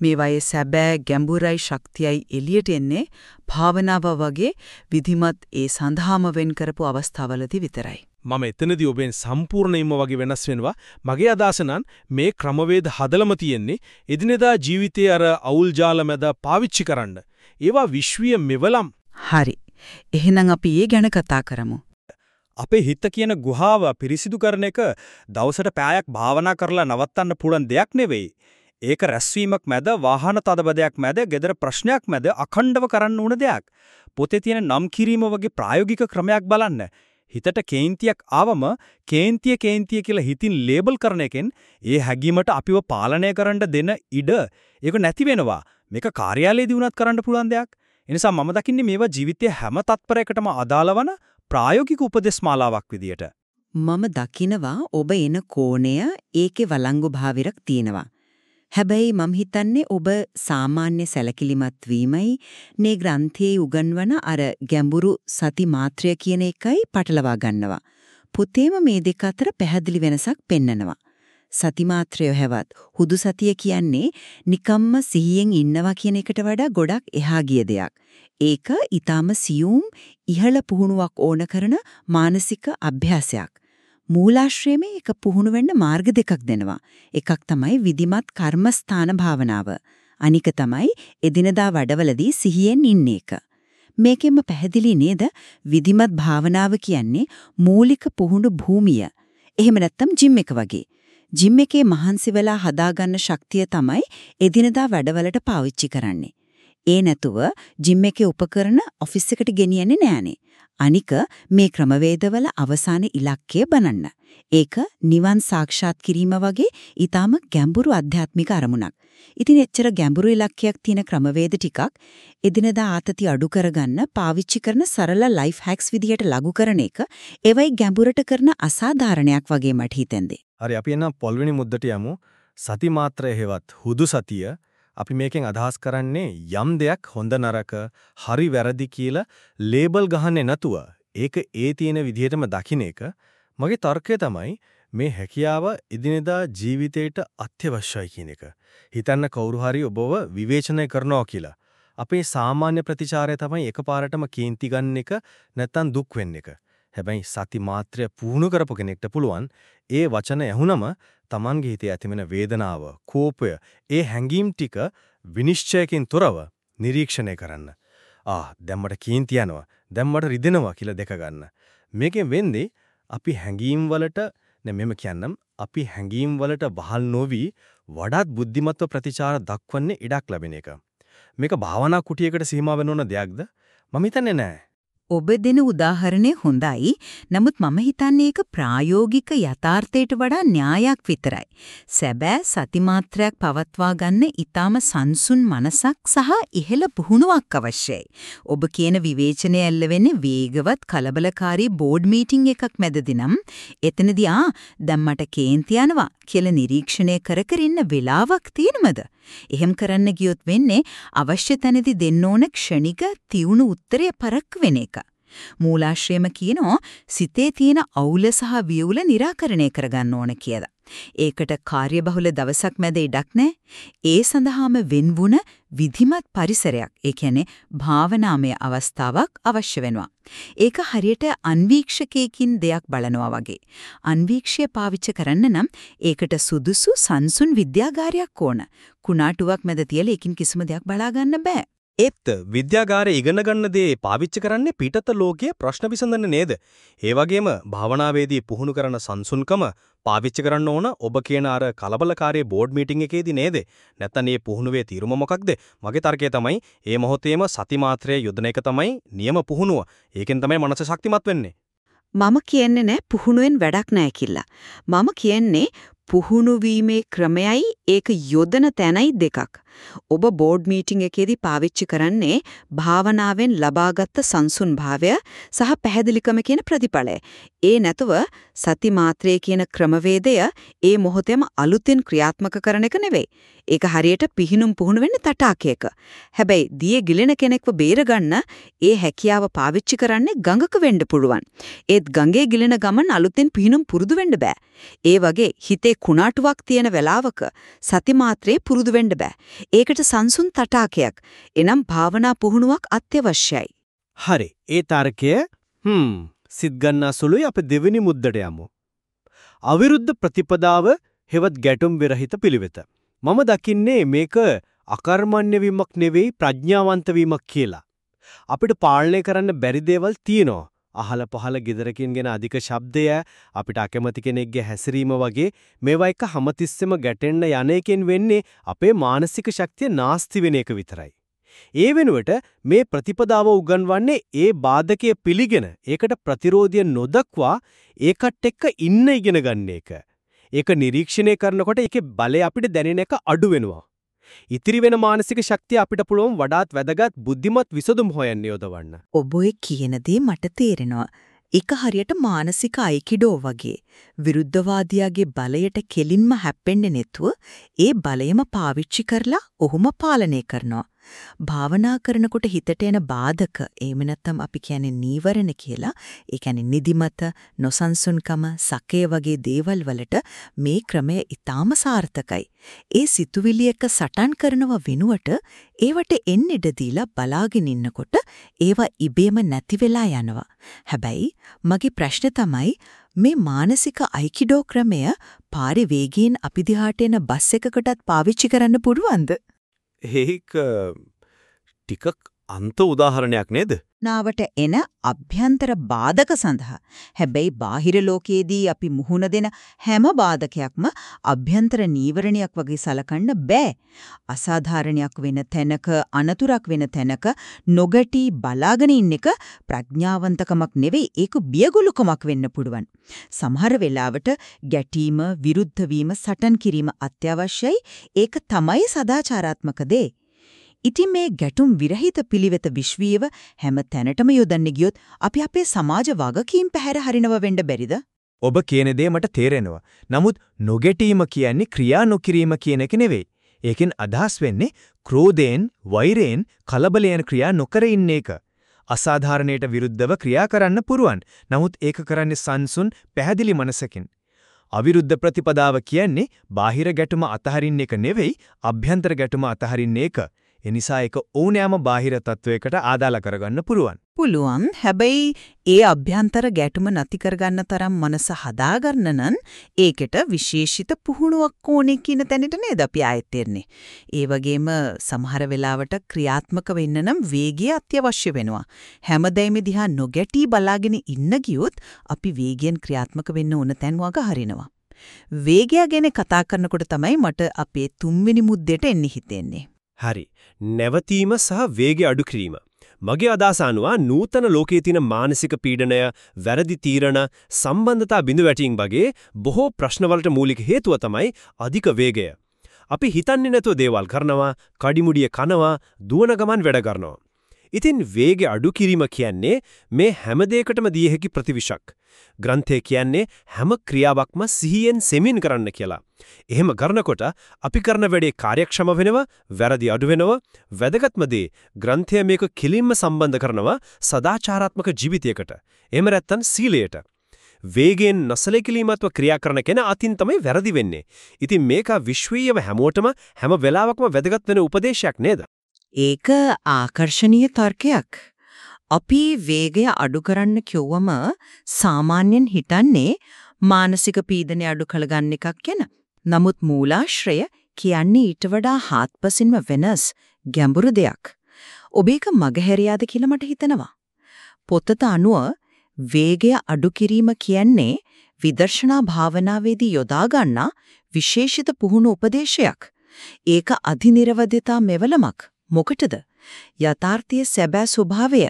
මේ වයේ සැබෑ ගැඹුරයි ශක්තියයි එළියට එන්නේ භාවනාව වගේ විධිමත් ඒ සඳහාම වෙන් කරපු අවස්ථාවලදී විතරයි. මම එතනදී ඔබෙන් සම්පූර්ණයෙන්ම වගේ වෙනස් වෙනවා. මගේ අදහස මේ ක්‍රමවේද හදලම තියෙන්නේ එදිනෙදා ජීවිතයේ අර අවුල් ජාල මැද පාවිච්චි කරන්න. ඒවා විශ්වීය මෙවලම්. හරි. එහෙනම් අපි ඒ ගැන කතා කරමු. අපේ හිත කියන ගුහාව පිරිසිදු කරන එක දවසට පෑයක් භාවනා කරලා නවත්තන්න පුළුවන් දෙයක් නෙවෙයි. ඒක රැස්වීමක් මැද වාහන තදබදයක් මැද gedara ප්‍රශ්නයක් මැද අඛණ්ඩව කරන්න ඕන දෙයක්. පොතේ තියෙන නම් කිරීම වගේ ප්‍රායෝගික ක්‍රමයක් බලන්න. හිතට කේන්තියක් ආවම කේන්තිය කේන්තිය කියලා හිතින් ලේබල් කරන එකෙන් ඒ හැඟීමට අපිව පාලනය කරන්න දෙන ඉඩ ඒක නැති වෙනවා. මේක කාර්යාලයේදී වුණත් කරන්න පුළුවන් දෙයක්. ඒ නිසා මම දකින්නේ මේවා ජීවිතයේ හැම තත්පරයකටම අදාළ වන ප්‍රායෝගික උපදෙස් මාලාවක් විදියට. මම දකිනවා ඔබ එන කෝණය ඒකේ වළංගු භාවිරක් තියෙනවා. හැබැයි මම හිතන්නේ ඔබ සාමාන්‍ය සැලකිලිමත් වීමයි මේ ග්‍රන්ථයේ උගන්වන අර ගැඹුරු සති මාත්‍රය කියන එකයි පටලවා ගන්නවා. පුතේම මේ දෙක අතර පැහැදිලි වෙනසක් පෙන්නනවා. සති මාත්‍රය හැවත් හුදු සතිය කියන්නේ නිකම්ම සිහියෙන් ඉන්නවා කියන එකට වඩා ගොඩක් එහා ගිය දෙයක්. ඒක ඊටාම සියුම් ඉහළ පුහුණුවක් ඕන කරන මානසික අභ්‍යාසයක්. මූලාශ්‍රයේම එක පුහුණු වෙන්න මාර්ග දෙකක් දෙනවා. එකක් තමයි විධිමත් කර්මස්ථාන භාවනාව. අනික තමයි එදිනදා වැඩවලදී සිහියෙන් ඉන්න එක. මේකෙන්ම පැහැදිලි නේද විධිමත් භාවනාව කියන්නේ මූලික පුහුණු භූමිය. එහෙම නැත්නම් ජිම් එක වගේ. ජිම් එකේ මහන්සි වෙලා හදාගන්න ශක්තිය තමයි එදිනදා වැඩවලට පාවිච්චි කරන්නේ. ඒ නැතුව ජිම් එකේ උපකරණ ඔෆිස් එකට ගෙනියන්නේ නෑනේ. අනික මේ ක්‍රමවේදවල අවසාන ඉලක්කය බනන්න. ඒක නිවන් සාක්ෂාත් කිරීම වගේ ඊටාම ගැඹුරු ආධ්‍යාත්මික අරමුණක්. ඉතින් එච්චර ගැඹුරු ඉලක්කයක් තියෙන ක්‍රමවේද ටිකක් එදිනදා ආතති අඩු කරගන්න පාවිච්චි කරන සරල ලයිෆ් හැක්ස් විදියට ලඝු කරන එක ඒවයි ගැඹුරට කරන අසාධාරණයක් වගේ මට හිතෙන්දේ. හරි අපි එන්න පොල්වෙනි මුද්දට යමු. සති මාත්‍රය හේවත් හුදු සතිය අපි මේකෙන් අදහස් කරන්නේ යම් දෙයක් හොඳ නරක හරි වැරදි කියලා ලේබල් ගහන්නේ නැතුව ඒක ඒ තියෙන විදිහටම දකින්න එක මගේ තර්කය තමයි මේ හැකියාව එදිනෙදා ජීවිතේට අත්‍යවශ්‍යයි කියන එක. හිතන්න කවුරු හරි ඔබව විවේචනය කරනවා කියලා. අපේ සාමාන්‍ය ප්‍රතිචාරය තමයි එකපාරටම කේන්ති ගන්න එක නැත්තම් දුක් වෙන්න එක. හැබැයි සති මාත්‍රය පුහුණු කරපු කෙනෙක්ට පුළුවන් ඒ වචන ඇහුනම Tamange හිතේ ඇතිවෙන වේදනාව, කෝපය, ඒ හැඟීම් ටික විනිශ්චයකින් තොරව නිරීක්ෂණය කරන්න. ආ දැන් මට කේන්ති යනවා. දැන් මට රිදෙනවා කියලා දෙක ගන්න. මේකෙන් වෙන්නේ අපි හැඟීම් වලට මෙම කියන්නම් අපි හැඟීම් වලට වහල් නොවි වඩාත් බුද්ධිමත්ව ප්‍රතිචාර දක්වන්නේ ඉඩක් ලැබෙන එක. මේක භාවනා කුටියකට සීමා වෙන ඕන දෙයක්ද? මම හිතන්නේ නැහැ. ඔබ දෙන උදාහරණය හොඳයි. නමුත් මම හිතන්නේ ඒක ප්‍රායෝගික යථාර්ථයට වඩා න්‍යායක් විතරයි. සැබෑ සති මාත්‍රයක් පවත්වා ගන්න ඊටාම සංසුන් මනසක් සහ ඉහළ පුහුණුවක් අවශ්‍යයි. ඔබ කියන විවේචනය ඇල්ල වෙන්නේ වේගවත් කලබලකාරී බෝඩ් මීටිං එකක් මැදදී නම් එතනදී ආ දැන් මට කේන්ති යනවා කියලා නිරීක්ෂණය කර කර ඉන්න වෙලාවක් තියෙනවද? එහෙම කරන්න ගියොත් වෙන්නේ අවශ්‍ය තැනදී දෙන්න ඕන ක්ෂණික තියුණු උත්තරය පරක්ක වෙන එක. මූලාශ්‍රයම කියනෝ සිතේ තියෙන අවුල සහ වියුල निराකරණය කරගන්න ඕන කියලා. ඒකට කාර්යබහුල දවසක් මැද ඉඩක් නැහැ. ඒ සඳහාම වෙන්වුණ විධිමත් පරිසරයක්, ඒ කියන්නේ භාවනාමය අවස්ථාවක් අවශ්‍ය වෙනවා. ඒක හරියට අන්වීක්ෂකයකින් දෙයක් බලනවා වගේ. අන්වීක්ෂය පාවිච්චි කරන්න නම් ඒකට සුදුසු සංසුන් විද්‍යාගාරයක් ඕන. කුණාටුවක් මැද තියලා ඒකින් කිසිම දෙයක් බලා ගන්න බෑ. ඒත් විද්‍යාගාරයේ ඉගෙන ගන්න දේ පාවිච්චි කරන්නේ පිටත ලෝකයේ ප්‍රශ්න විසඳන්න නේද? ඒ වගේම භාවනාවේදී පුහුණු කරන සංසුන්කම පාවිච්චි කරන්න ඕන ඔබ කියන අර කලබලකාරී බෝඩ් මීටින් එකේදී නේද? නැත්නම් මේ පුහුණුවේ තීරුම මොකක්ද? මගේ තර්කය තමයි මේ මොහොතේම සති මාත්‍රයේ යොදන එක තමයි නියම පුහුණුව. ඒකෙන් තමයි මනස ශක්තිමත් වෙන්නේ. මම කියන්නේ නෑ පුහුණුවෙන් වැඩක් නෑ කියලා. මම කියන්නේ පුහුණු වීමේ ක්‍රමයයි ඒක යොදන තැනයි දෙකක්. ඔබ බෝඩ් මීටිං එකේදී පාවිච්චි කරන්නේ භාවනාවෙන් ලබාගත් සංසුන් භාවය සහ පැහැදිලිකම කියන ප්‍රතිඵලය. ඒ නැතුව සති මාත්‍රයේ කියන ක්‍රමවේදය ඒ මොහොතේම අලුතෙන් ක්‍රියාත්මක කරන එක නෙවෙයි. ඒක හරියට පිහිනුම් පුහුණු වෙන්න තටාකයක. හැබැයි දියේ ගිලෙන කෙනෙක්ව බේරගන්න ඒ හැකියාව පාවිච්චි කරන්නේ ගඟක වෙන්න පුළුවන්. ඒත් ගඟේ ගිලෙන ගමන් අලුතෙන් පිහිනුම් පුරුදු වෙන්න බෑ. ඒ වගේ හිතේ කුණාටුවක් තියෙන වෙලාවක සති මාත්‍රේ පුරුදු වෙන්න බෑ. ඒකට සංසුන් තටාකයක්. එනම් භාවනා පුහුණුවක් අත්‍යවශ්‍යයි. හරි. ඒ තර්කය හ්ම් සිත් ගන්නා සුළුයි අපි දෙවෙනි මුද්දට යමු. අවිරුද්ධ ප්‍රතිපදාව හෙවත් ගැටුම් විරහිත පිළිවෙත. මම දකින්නේ මේක අකර්මණ්‍ය වීමක් නෙවෙයි ප්‍රඥාවන්ත වීමක් කියලා. අපිට පාලනය කරන්න බැරි දේවල් තියෙනවා. අහල පහල ගෙදරකින් ගෙන අධික ශබ්දය අපිට අකමැති කෙනෙක්ගේ හැසිරීම වගේ මේවා එක හැමතිස්සෙම ගැටෙන්න යන එකෙන් වෙන්නේ අපේ මානසික ශක්තිය නාස්ති වෙන එක විතරයි. ඒ වෙනුවට මේ ප්‍රතිපදාව උගන්වන්නේ ඒ බාධකයේ පිළිගෙන ඒකට ප්‍රතිරෝධය නොදක්වා ඒකට එක්ක ඉන්න ඉගෙන ගන්න එක. ඒක නිරීක්ෂණය කරනකොට ඒකේ බලය අපිට දැනෙන එක අඩු වෙනවා. ඉතිරි වෙන මානසික ශක්තිය අපිට පුළුවන් වඩාත් වැදගත් බුද්ධිමත් විසඳුම් හොයන්න යොදවන්න. ඔබ කියන දේ මට තේරෙනවා. ඒක හරියට මානසික අයිකිඩෝ වගේ. විරුද්ධවාදියාගේ බලයට කෙලින්ම හැප්පෙන්නේ නැතුව ඒ බලයම පාවිච්චි කරලා ඔහුම පාලනය කරනවා. භාවනා කරනකොට හිතට එන බාධක එහෙම නැත්නම් අපි කියන්නේ නීවරණ කියලා ඒ කියන්නේ නිදිමත නොසන්සුන්කම සකය වගේ දේවල් වලට මේ ක්‍රමය ඊටාම සාර්ථකයි ඒ සිතුවිලි එක සටන් කරනව වෙනුවට ඒවට එන්න ඉඩ දීලා බලාගෙන ඉන්නකොට ඒවා ඉබේම නැති වෙලා යනවා හැබැයි මගේ ප්‍රශ්නේ තමයි මේ මානසික අයිකිඩෝ ක්‍රමය පාරේ වේගයෙන් අපි දිහාට එන බස් එකකටත් පාවිච්චි කරන්න පුළුවන්ද? ඒක ටිකක් අන්ත උදාහරණයක් නේද? නාවට එන අභ්‍යන්තර බාධක සඳහා. හැබැයි බාහිර ලෝකයේදී අපි මුහුණ දෙන හැම බාධකයක්ම අභ්‍යන්තර නීවරණයක් වගේ සලකන්න බෑ. අසාධාරණයක් වෙන තැනක අනතුරක් වෙන තැනක නොගටි බලාගෙන ඉන්න එක ප්‍රඥාවන්තකමක් නෙවෙයි ඒක බියගුලුකමක් වෙන්න පුළුවන්. සමහර වෙලාවට ගැටීම විරුද්ධ වීම සටන් කිරීම අත්‍යවශ්‍යයි. ඒක තමයි සදාචාරාත්මක දේ. ඉතින් මේ ගැටුම් විරහිත පිළිවෙත විශ්වීයව හැම තැනටම යොදන්න ගියොත් අපි අපේ සමාජ වගකීම් පැහැර හරිනව වෙන්න බැරිද? ඔබ කියන දේ මට තේරෙනවා. නමුත් නොගැටීම කියන්නේ ක්‍රියා නොකිරීම කියන එක නෙවෙයි. ඒකෙන් අදහස් වෙන්නේ ක්‍රෝධයෙන්, වෛරයෙන්, කලබලයෙන් ක්‍රියා නොකර ඉන්න එක. අසාධාරණයට විරුද්ධව ක්‍රියා කරන්න පුරුවන්. නමුත් ඒක කරන්නේ සංසුන්, පැහැදිලි මනසකින්. අවිරුද්ධ ප්‍රතිපදාව කියන්නේ බාහිර ගැටුම අතහරින්න එක නෙවෙයි, අභ්‍යන්තර ගැටුම අතහරින්න එක. එනිසා ඒක ඕනෑම බාහිර තත්වයකට ආදාළ කරගන්න පුරුවන්. පුළුවන්. හැබැයි ඒ අභ්‍යන්තර ගැටුම නැති කරගන්න තරම් මනස හදාගන්න නම් ඒකට විශේෂිත පුහුණුවක් ඕනේ කියන තැනට නේද අපි ආයෙත් එන්නේ. ඒ වගේම සමහර වෙලාවට ක්‍රියාත්මක වෙන්න නම් වේගය අත්‍යවශ්‍ය වෙනවා. හැමදේම දිහා නොගැටි බලාගෙන ඉන්න ගියොත් අපි වේගයෙන් ක්‍රියාත්මක වෙන්න ඕන තැන් වග හරිනවා. වේගය ගැන කතා කරනකොට තමයි මට අපේ තුන්වෙනි මුද්දේට එන්න හිතෙන්නේ. හරි. නැවතීම සහ වේගය අඩු කිරීම. මගේ අදහස අනුව නූතන ලෝකයේ තියෙන මානසික පීඩනය, වැරදි තීරණ, සම්බන්ධතා බිඳවැටීම් වගේ බොහෝ ප්‍රශ්නවලට මූලික හේතුව තමයි අධික වේගය. අපි හිතන්නේ නැතුව දේවල් කරනවා, කඩිමුඩිය කනවා, දුවන ගමන් වැඩ කරනවා. ඉතින් වේගය අඩු කිරීම කියන්නේ මේ හැම දෙයකටම දිය හැකි ප්‍රතිවිෂක්. ග්‍රන්ථය කියන්නේ හැම ක්‍රියාවක්ම සිහියෙන් සෙමින් කරන්න කියලා. එහෙම කරනකොට අපි කරන වැඩේ කාර්යක්ෂම වෙනවා, වැරදි අඩු වෙනවා, වැදගත්ම දේ ග්‍රන්ථය මේක කිලින්ම සම්බන්ධ කරනවා සදාචාරාත්මක ජීවිතයකට. එහෙම නැත්නම් සීලයට. වේගයෙන් නොසලකීමත්ව ක්‍රියා කරන කෙනා අතින් තමයි වැරදි වෙන්නේ. ඉතින් මේක විශ්වීයව හැමෝටම හැම වෙලාවකම වැදගත් වෙන උපදේශයක් නේද? ඒක ආකර්ශනීය තර්කයක්. අපි වේගය අඩු කරන්න කිව්වම සාමාන්‍යයෙන් හිතන්නේ මානසික පීඩනය අඩු කරගන්න එකක් ගැන. නමුත් මූලාශ්‍රය කියන්නේ ඊට වඩා හාත්පසින්ම වෙනස් ගැඹුරු දෙයක්. ඔබ ඒක මගහැරියාද කියලා මට හිතෙනවා. පොතට අනුව වේගය අඩු කිරීම කියන්නේ විදර්ශනා භාවනාවේදී යොදා ගන්නා විශේෂිත පුහුණු උපදේශයක්. ඒක අධිනිරවදිතා මෙවලමක්. මොකටද? යථාර්ථයේ සැබෑ ස්වභාවය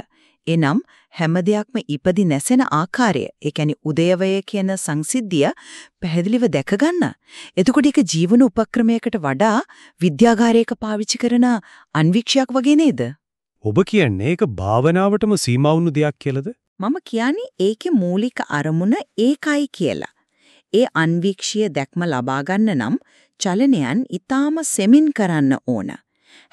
එනම් හැම දෙයක්ම ඉපදි නැසෙන ආකාරය, ඒ කියන්නේ උදයවය කියන සංසිද්ධිය පැහැදිලිව දැක ගන්න. එතකොට ඒක ජීවන උපක්‍රමයකට වඩා විද්‍යාගාරයක පාවිච්චි කරන අන්වික්ෂයක් වගේ නේද? ඔබ කියන්නේ ඒක භාවනාවටම සීමා වුණු දෙයක් කියලාද? මම කියන්නේ ඒකේ මූලික අරමුණ ඒකයි කියලා. ඒ අන්වික්ෂය දැක්ම ලබා ගන්න නම් චලනයන් ඊටාම සෙමින් කරන්න ඕන.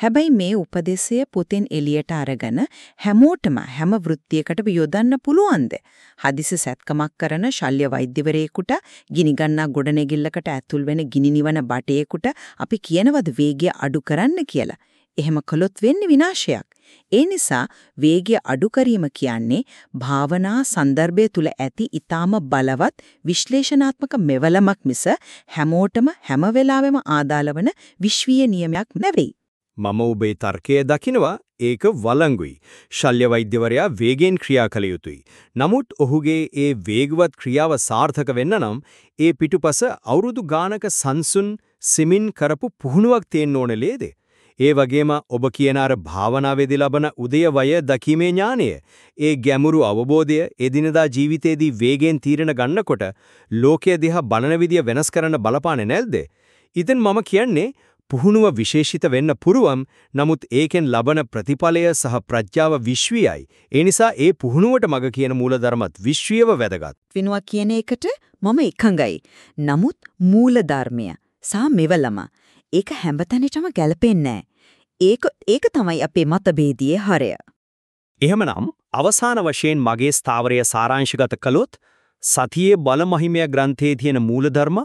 හැබැයි මේ උපදේශය පුතෙන් එළියට අරගෙන හැමෝටම හැම වෘත්තියකට යොදන්න පුළුවන්ද? හදිසි සැත්කමක් කරන ශල්‍ය වෛද්‍යවරයෙකුට ගිනිගන්නා ගොඩනැගිල්ලකට ඇතුල් වෙන ගිනිනිවන බටයෙකුට අපි කියනවද වේගය අඩු කරන්න කියලා. එහෙම කළොත් වෙන්නේ විනාශයක්. ඒ නිසා වේගය අඩු කිරීම කියන්නේ භාවනා સંદર્ભය තුල ඇති ඊටාම බලවත් විශ්ලේෂණාත්මක මෙවලමක් මිස හැමෝටම හැම වෙලාවෙම ආදාළ වන විශ්වීය නියමයක් නෙවෙයි. මම ඔබේ තර්කය දකිනවා ඒක වළංගුයි. ශල්‍ය වෛද්‍යවරයා වේගෙන් ක්‍රියා කළ යුතුයි. නමුත් ඔහුගේ ඒ වේගවත් ක්‍රියාව සාර්ථක වෙන්න නම් ඒ පිටුපස අවුරුදු ගානක සංසුන් සිමින් කරපු පුහුණුවක් තියෙන්න ඕන නේද? ඒ වගේම ඔබ කියන අර භාවනාවේදී ලබන උදයවය දකීමේ ඥානය ඒ ගැඹුරු අවබෝධය එදිනදා ජීවිතයේදී වේගෙන් තීරණ ගන්නකොට ලෝකය දිහා බලන විදිය වෙනස් කරන්න බලපාන්නේ නැද්ද? ඉතින් මම කියන්නේ පුහුණුව විශේෂිත වෙන්න පුරුවම් නමුත් ඒකෙන් ලබන ප්‍රතිඵලය සහ ප්‍රඥාව විශ්වීයයි. ඒ නිසා ඒ පුහුණුවට මග කියන මූලධර්මත් විශ්වීයව වැදගත්. වෙනවා කියන එකට මම එකඟයි. නමුත් මූලධර්මය සහ මෙවලම ඒක හැමතැනටම ගැලපෙන්නේ ඒක ඒක තමයි අපේ මතභේදයේ හරය. එහෙමනම් අවසාන වශයෙන් මගේ ස්ථාවරය සාරාංශගත කළොත් සතියේ බලමහිමය ග්‍රන්ථයේ තියෙන මූලධර්ම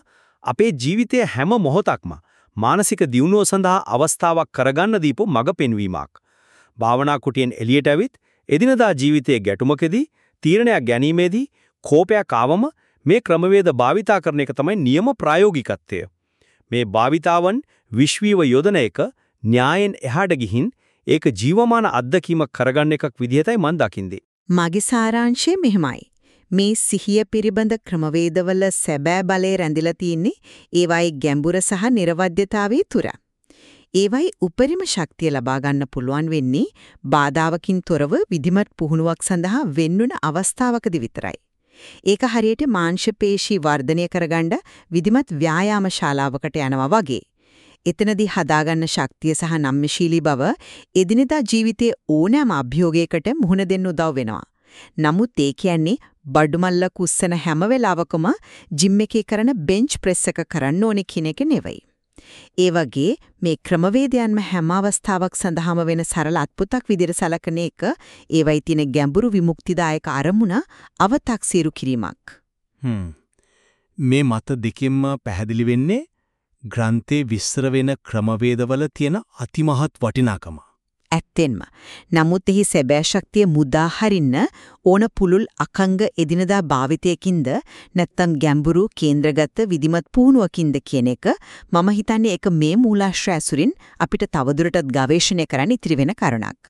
අපේ ජීවිතයේ හැම මොහොතක්ම මානසික දියුණුව සඳහා අවස්ථාවක් කරගන්න දීපු මඟ පෙන්වීමක්. භාවනා කුටියෙන් එළියට ඇවිත් එදිනදා ජීවිතයේ ගැටුමකදී තීරණයක් ගැනීමේදී කෝපයක් ආවම මේ ක්‍රමවේද භාවිතා කරන එක තමයි නියම ප්‍රායෝගිකත්වය. මේ භාවිතාවන් විශ්වීව යොදන එක න්‍යායෙන් එහාට ගිහින් ඒක ජීවමාන අත්දැකීමක් කරගන්න එකක් විදිහටයි මම දකින්නේ. මගේ සාරාංශය මෙහෙමයි. මේ සිහිය පිරිබඳ ක්‍රමවේදවල සැබෑ බලය රැඳිලා තියෙන්නේ ඒවායේ ගැඹුර සහ නිර්වද්‍යතාවයේ තුර. ඒවයි උපරිම ශක්තිය ලබා ගන්න පුළුවන් වෙන්නේ බාධාවකින් තොරව විධිමත් පුහුණුවක් සඳහා වෙන්නුන අවස්ථාවකදී විතරයි. ඒක හරියට මාංශ පේශී වර්ධනය කරගන්න විධිමත් ව්‍යායාම ශාලාවකට යනවා වගේ. එතනදී හදාගන්න ශක්තිය සහ නම්‍යශීලී බව එදිනෙදා ජීවිතයේ ඕනෑම අභියෝගයකට මුහුණ දෙන්න උදව් වෙනවා. නමුත් ඒ කියන්නේ බඩුමල්ල කුස්සන හැම වෙලාවකම ජිම් එකේ කරන බෙන්ච් ප්‍රෙස් එක කරන්න ඕනේ කියන එක නෙවෙයි. ඒ වගේ මේ ක්‍රමවේදයන්ම හැම අවස්ථාවක් සඳහාම වෙන සරල අත්පුතක් විදිහට සලකන එක ඒවයි තියෙන ගැඹුරු විමුක්තිදායක අරමුණ අව탁සීරු කිරීමක්. හ්ම්. මේ මත දෙකෙන්ම පැහැදිලි වෙන්නේ ග්‍රන්ථයේ විස්තර වෙන ක්‍රමවේදවල තියෙන අතිමහත් වටිනාකම. ඇත්තෙන්ම. නමුත් එහි සැබෑ ශක්තිය මුදා හරින්න ඕන පුළුල් අකංග එදිනදා භාවිතයකින්ද නැත්නම් ගැඹුරු කේන්ද්‍රගත විධිමත් පුහුණුවකින්ද කියන එක මම හිතන්නේ ඒක මේ මූලාශ්‍රය ඇසුරින් අපිට තවදුරටත් ගවේෂණය කරන්න ඉතිරි වෙන කරුණක්.